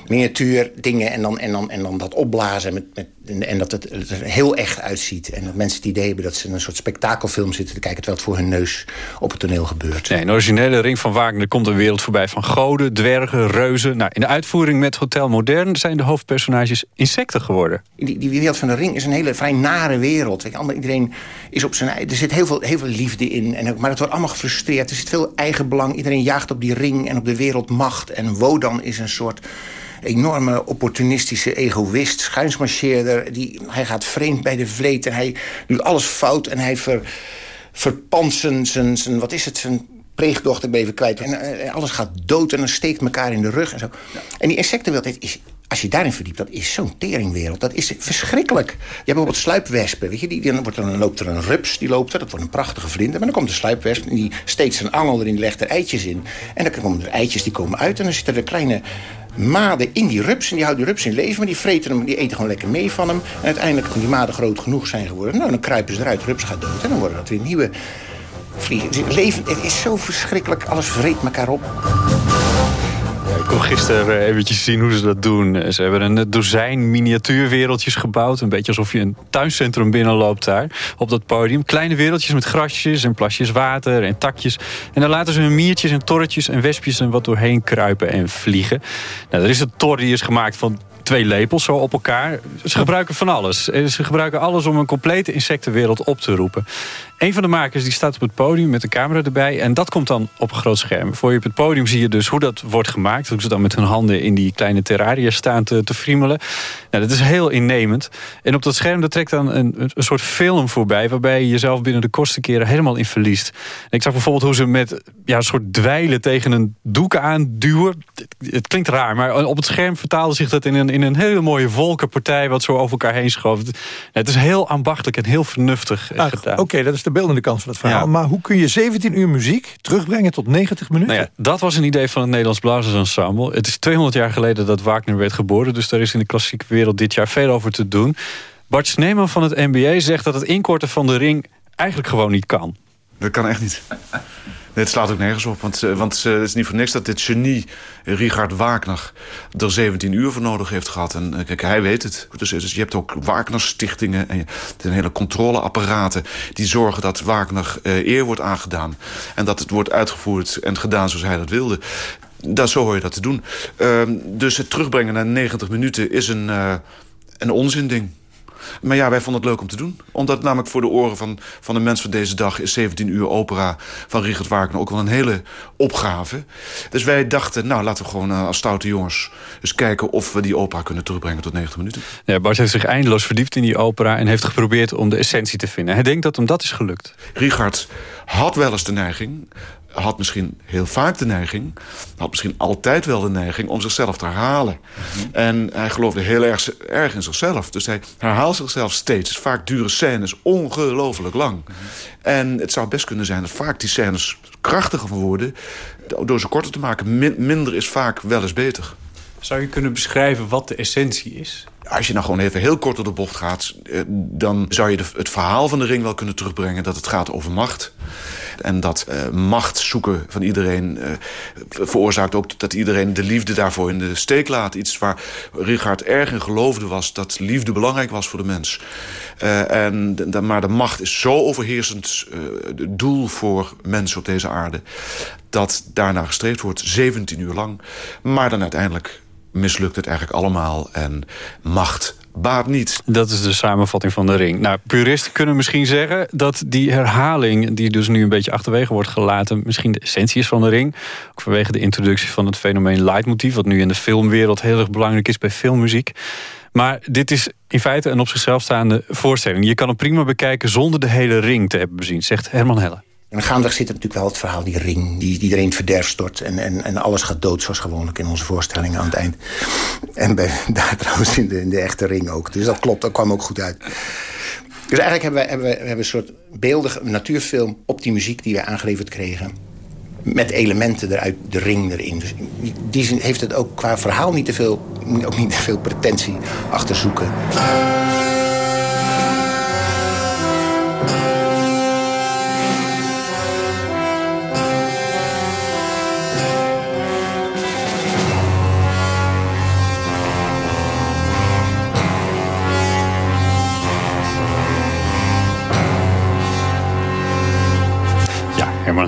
Miniatuur dingen en dan, en dan, en dan dat opblazen. Met, met, en dat het, er heel echt uitziet. En dat mensen het idee hebben dat ze in een soort spektakelfilm zitten te kijken... terwijl het voor hun neus op het toneel gebeurt. Nee, in de originele Ring van Wagner komt een wereld voorbij van goden, dwergen, reuzen. Nou, in de uitvoering met Hotel Modern zijn de hoofdpersonages insecten geworden. Die, die wereld van de Ring is een hele vrij nare wereld. Je, iedereen is op zijn eigen... Er zit heel veel, heel veel liefde in, en, maar het wordt allemaal gefrustreerd. Er zit veel eigenbelang. Iedereen jaagt op die ring en op de wereldmacht. En Wodan is een soort enorme opportunistische egoïst, schuinsmarcheerder. Die, hij gaat vreemd bij de vleet en hij doet alles fout. En hij ver, verpant zijn, zijn, zijn, wat is het, zijn pleegdochter ben even kwijt. En uh, alles gaat dood en dan steekt elkaar in de rug en zo. En die insectenwereld is, als je daarin verdiept, dat is zo'n teringwereld. Dat is verschrikkelijk. Je hebt bijvoorbeeld sluipwespen. Weet je, die, dan, wordt er, dan loopt er een rups, die loopt er. Dat wordt een prachtige vlinder. Maar dan komt de sluipwesp en die steekt zijn angel erin, legt er eitjes in. En dan komen er eitjes die komen uit en dan zitten er kleine maden in die rups. En die houden die rups in leven, maar die vreten hem, die eten gewoon lekker mee van hem. En uiteindelijk, toen die maden groot genoeg zijn geworden... nou, dan kruipen ze eruit, rups gaat dood. En dan worden dat weer nieuwe vliegen. Leven, het is zo verschrikkelijk, alles vreet elkaar op. Ik kon gisteren eventjes zien hoe ze dat doen. Ze hebben een dozijn miniatuurwereldjes gebouwd. Een beetje alsof je een tuincentrum binnenloopt daar. Op dat podium. Kleine wereldjes met grasjes en plasjes water en takjes. En dan laten ze hun miertjes en torretjes en wespjes en wat doorheen kruipen en vliegen. Nou, er is een tor die is gemaakt van twee lepels zo op elkaar. Ze gebruiken van alles. Ze gebruiken alles om een complete insectenwereld op te roepen. Een van de makers die staat op het podium met de camera erbij. En dat komt dan op een groot scherm. Voor je op het podium zie je dus hoe dat wordt gemaakt. Hoe ze dan met hun handen in die kleine terraria staan te, te friemelen. Nou, dat is heel innemend. En op dat scherm dat trekt dan een, een soort film voorbij... waarbij je jezelf binnen de kortste keren helemaal in verliest. Ik zag bijvoorbeeld hoe ze met ja, een soort dweilen tegen een doek aanduwen. Het, het klinkt raar, maar op het scherm vertaalde zich dat in een, in een hele mooie volkenpartij... wat zo over elkaar heen schoof. Het is heel ambachtelijk en heel vernuftig ah, gedaan. Oké, okay, dat is de beeldende kant van het verhaal. Ja. Maar hoe kun je 17 uur muziek terugbrengen tot 90 minuten? Nou ja, dat was een idee van het Nederlands Blazersensemble. Het is 200 jaar geleden dat Wagner werd geboren. Dus daar is in de klassieke wereld dit jaar veel over te doen. Bart Sneeman van het NBA zegt dat het inkorten van de ring eigenlijk gewoon niet kan. Dat kan echt niet. Nee, het slaat ook nergens op. Want, want uh, het is niet voor niks dat dit genie, Richard Wagner... er 17 uur voor nodig heeft gehad. En uh, kijk, hij weet het. Dus, dus je hebt ook Wagner-stichtingen... en een hele controleapparaten... die zorgen dat Wagner uh, eer wordt aangedaan. En dat het wordt uitgevoerd en gedaan zoals hij dat wilde. Dat, zo hoor je dat te doen. dus het terugbrengen naar 90 minuten is een, een onzinding. Maar ja, wij vonden het leuk om te doen. Omdat het namelijk voor de oren van, van de mens van deze dag... is 17 uur opera van Richard Wagner ook wel een hele opgave. Dus wij dachten, nou laten we gewoon uh, als stoute jongens... eens kijken of we die opera kunnen terugbrengen tot 90 minuten. Ja, Bart heeft zich eindeloos verdiept in die opera... en heeft geprobeerd om de essentie te vinden. Hij denkt dat hem dat is gelukt. Richard had wel eens de neiging had misschien heel vaak de neiging... had misschien altijd wel de neiging om zichzelf te herhalen. En hij geloofde heel erg, erg in zichzelf. Dus hij herhaalt zichzelf steeds. Vaak duren scènes ongelooflijk lang. En het zou best kunnen zijn dat vaak die scènes krachtiger worden... door ze korter te maken. Min- minder is vaak wel eens beter. Zou je kunnen beschrijven wat de essentie is? Als je nou gewoon even heel kort door de bocht gaat... eh, dan zou je het verhaal van de ring wel kunnen terugbrengen... dat het gaat over macht. En dat eh, macht zoeken van iedereen eh, veroorzaakt ook dat iedereen de liefde daarvoor in de steek laat. Iets waar Richard erg in geloofde was dat liefde belangrijk was voor de mens. En, maar de macht is zo overheersend doel voor mensen op deze aarde... dat daarna gestreefd wordt, 17 uur lang. Maar dan uiteindelijk mislukt het eigenlijk allemaal. En macht baat niet. Dat is de samenvatting van de ring. Nou, puristen kunnen misschien zeggen dat die herhaling... die dus nu een beetje achterwege wordt gelaten... misschien de essentie is van de ring. Ook vanwege de introductie van het fenomeen leidmotief... wat nu in de filmwereld heel erg belangrijk is bij filmmuziek. Maar dit is in feite een op zichzelf staande voorstelling. Je kan het prima bekijken zonder de hele ring te hebben bezien, zegt Herman Helle. En gaandeweg zit natuurlijk wel het verhaal, die ring... die, die iedereen in het verderf stort en, en, en alles gaat dood... zoals gewoonlijk in onze voorstellingen aan het eind. En bij, daar trouwens in de, echte ring ook. Dus dat klopt, dat kwam ook goed uit. Dus eigenlijk hebben we, hebben we hebben een soort beeldige natuurfilm... op die muziek die we aangeleverd kregen. Met elementen eruit, de ring erin. Dus in die zin heeft het ook qua verhaal niet te veel, ook niet te veel pretentie achter zoeken.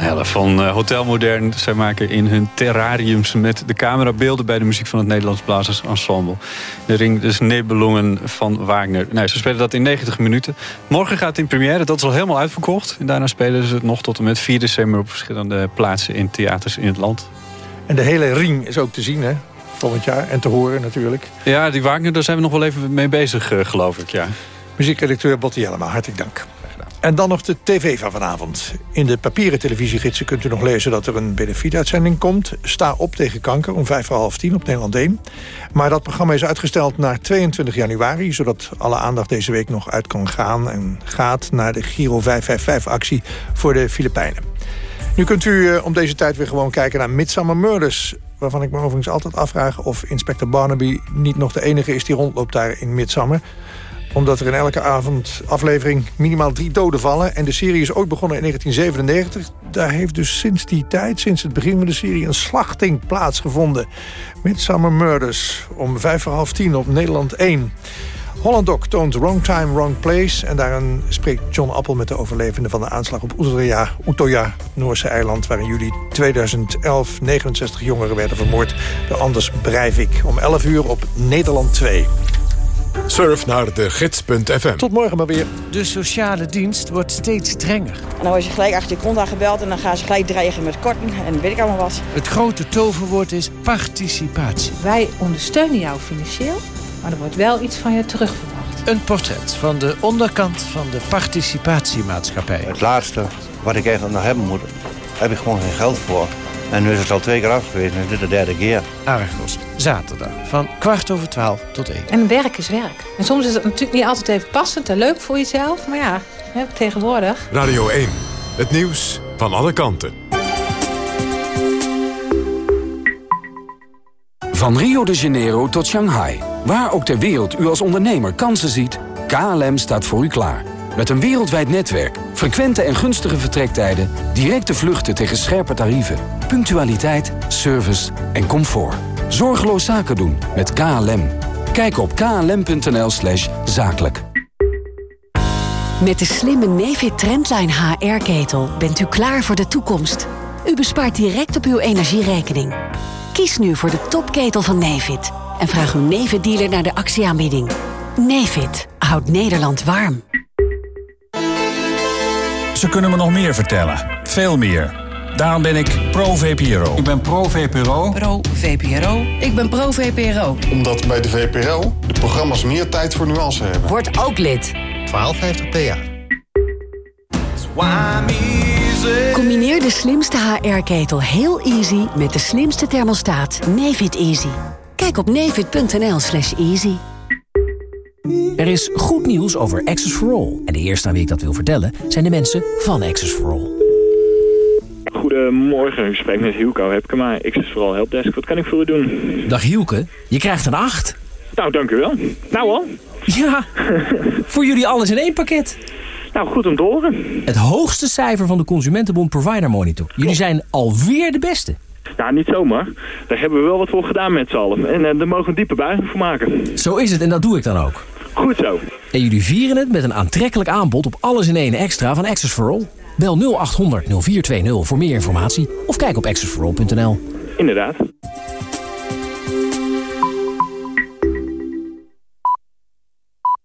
Helle van eh, Hotel Modern. Zij maken in hun terrariums met de camerabeelden... bij de muziek van het Nederlands Blazers Ensemble. De ring dus Nebelungen van Wagner. Nou, ze spelen dat in 90 minuten. Morgen gaat het in première, dat is al helemaal uitverkocht. En daarna spelen ze het nog tot en met 4 december... op verschillende plaatsen in theaters in het land. En de hele ring is ook te zien, hè? Volgend jaar. En te horen natuurlijk. Ja, die Wagner, daar zijn we nog wel even mee bezig, eh, geloof ik, ja. Muziekredacteur Botti Jellema, hartelijk dank. En dan nog de tv van vanavond. In de papieren televisiegidsen kunt u nog lezen dat er een benefietuitzending komt. Sta op tegen kanker om vijf voor half tien op Nederland 1. Maar dat programma is uitgesteld naar 22 januari... zodat alle aandacht deze week nog uit kan gaan... en gaat naar de Giro 555-actie voor de Filipijnen. Nu kunt u eh, om deze tijd weer gewoon kijken naar Midsummer Murders... waarvan ik me overigens altijd afvraag of inspecteur Barnaby... niet nog de enige is die rondloopt daar in Midsummer omdat er in elke avond aflevering minimaal drie doden vallen. En de serie is ooit begonnen in 1997. Daar heeft dus sinds die tijd, sinds het begin van de serie... een slachting plaatsgevonden. Midsummer Murders om vijf voor half tien op Nederland 1. Holland Doc toont Wrong Time, Wrong Place. En daarin spreekt John Appel met de overlevenden van de aanslag op Utøya, Utøya, Noorse eiland... waar in juli 2011 69 jongeren werden vermoord door Anders Breivik. Om 11 uur op Nederland 2. Surf naar de gids.fm. Tot morgen maar weer. De sociale dienst wordt steeds strenger. En dan word je gelijk achter je kont aangebeld en dan gaan ze gelijk dreigen met korten en weet ik allemaal wat. Het grote toverwoord is participatie. Wij ondersteunen jou financieel, maar er wordt wel iets van je terugverwacht. Een portret van de onderkant van de participatiemaatschappij. Het laatste wat ik eigenlijk nog hebben moet, heb ik gewoon geen geld voor. En nu is het al twee keer af geweest en dit is de derde keer. Argos, zaterdag van kwart over twaalf tot één. En werk is werk. En soms is het natuurlijk niet altijd even passend en leuk voor jezelf. Maar ja, hè, tegenwoordig. Radio 1. Het nieuws van alle kanten. Van Rio de Janeiro tot Shanghai. Waar ook ter wereld u als ondernemer kansen ziet, KLM staat voor u klaar. Met een wereldwijd netwerk, frequente en gunstige vertrektijden... directe vluchten tegen scherpe tarieven, punctualiteit, service en comfort. Zorgeloos zaken doen met KLM. Kijk op klm.nl slash zakelijk. Met de slimme Nefit Trendline HR-ketel bent u klaar voor de toekomst. U bespaart direct op uw energierekening. Kies nu voor de topketel van Nefit en vraag uw Nefit-dealer naar de actieaanbieding. Nefit houdt Nederland warm. Ze kunnen me nog meer vertellen. Veel meer. Daarom ben ik pro-VPRO. Ik ben pro-VPRO. Pro-VPRO. Ik ben pro-VPRO. Omdat bij de VPRO de programma's meer tijd voor nuance hebben. Word ook lid. 1250 PA. Combineer de slimste HR-ketel heel easy met de slimste thermostaat Nefit Easy. Kijk op nefit.nl slash easy. Er is goed nieuws over Access for All. En de eerste aan wie ik dat wil vertellen zijn de mensen van Access for All. Goedemorgen, u spreekt met Hielko Hepkema, Access for All Helpdesk. Wat kan ik voor u doen? Dag Hielke, je krijgt een 8. Nou, dank u wel. Nou al? Ja, voor jullie alles in één pakket. Nou, goed om te horen. Het hoogste cijfer van de Consumentenbond Provider Monitor. Jullie zijn alweer de beste. Nou, niet zomaar. Daar hebben we wel wat voor gedaan met z'n allen. En eh, daar mogen we een diepe buiging voor maken. Zo is het en dat doe ik dan ook. Goed zo. En jullie vieren het met een aantrekkelijk aanbod op alles in één extra van Access for All. Bel 0800 0420 voor meer informatie of kijk op accessforall.nl. Inderdaad.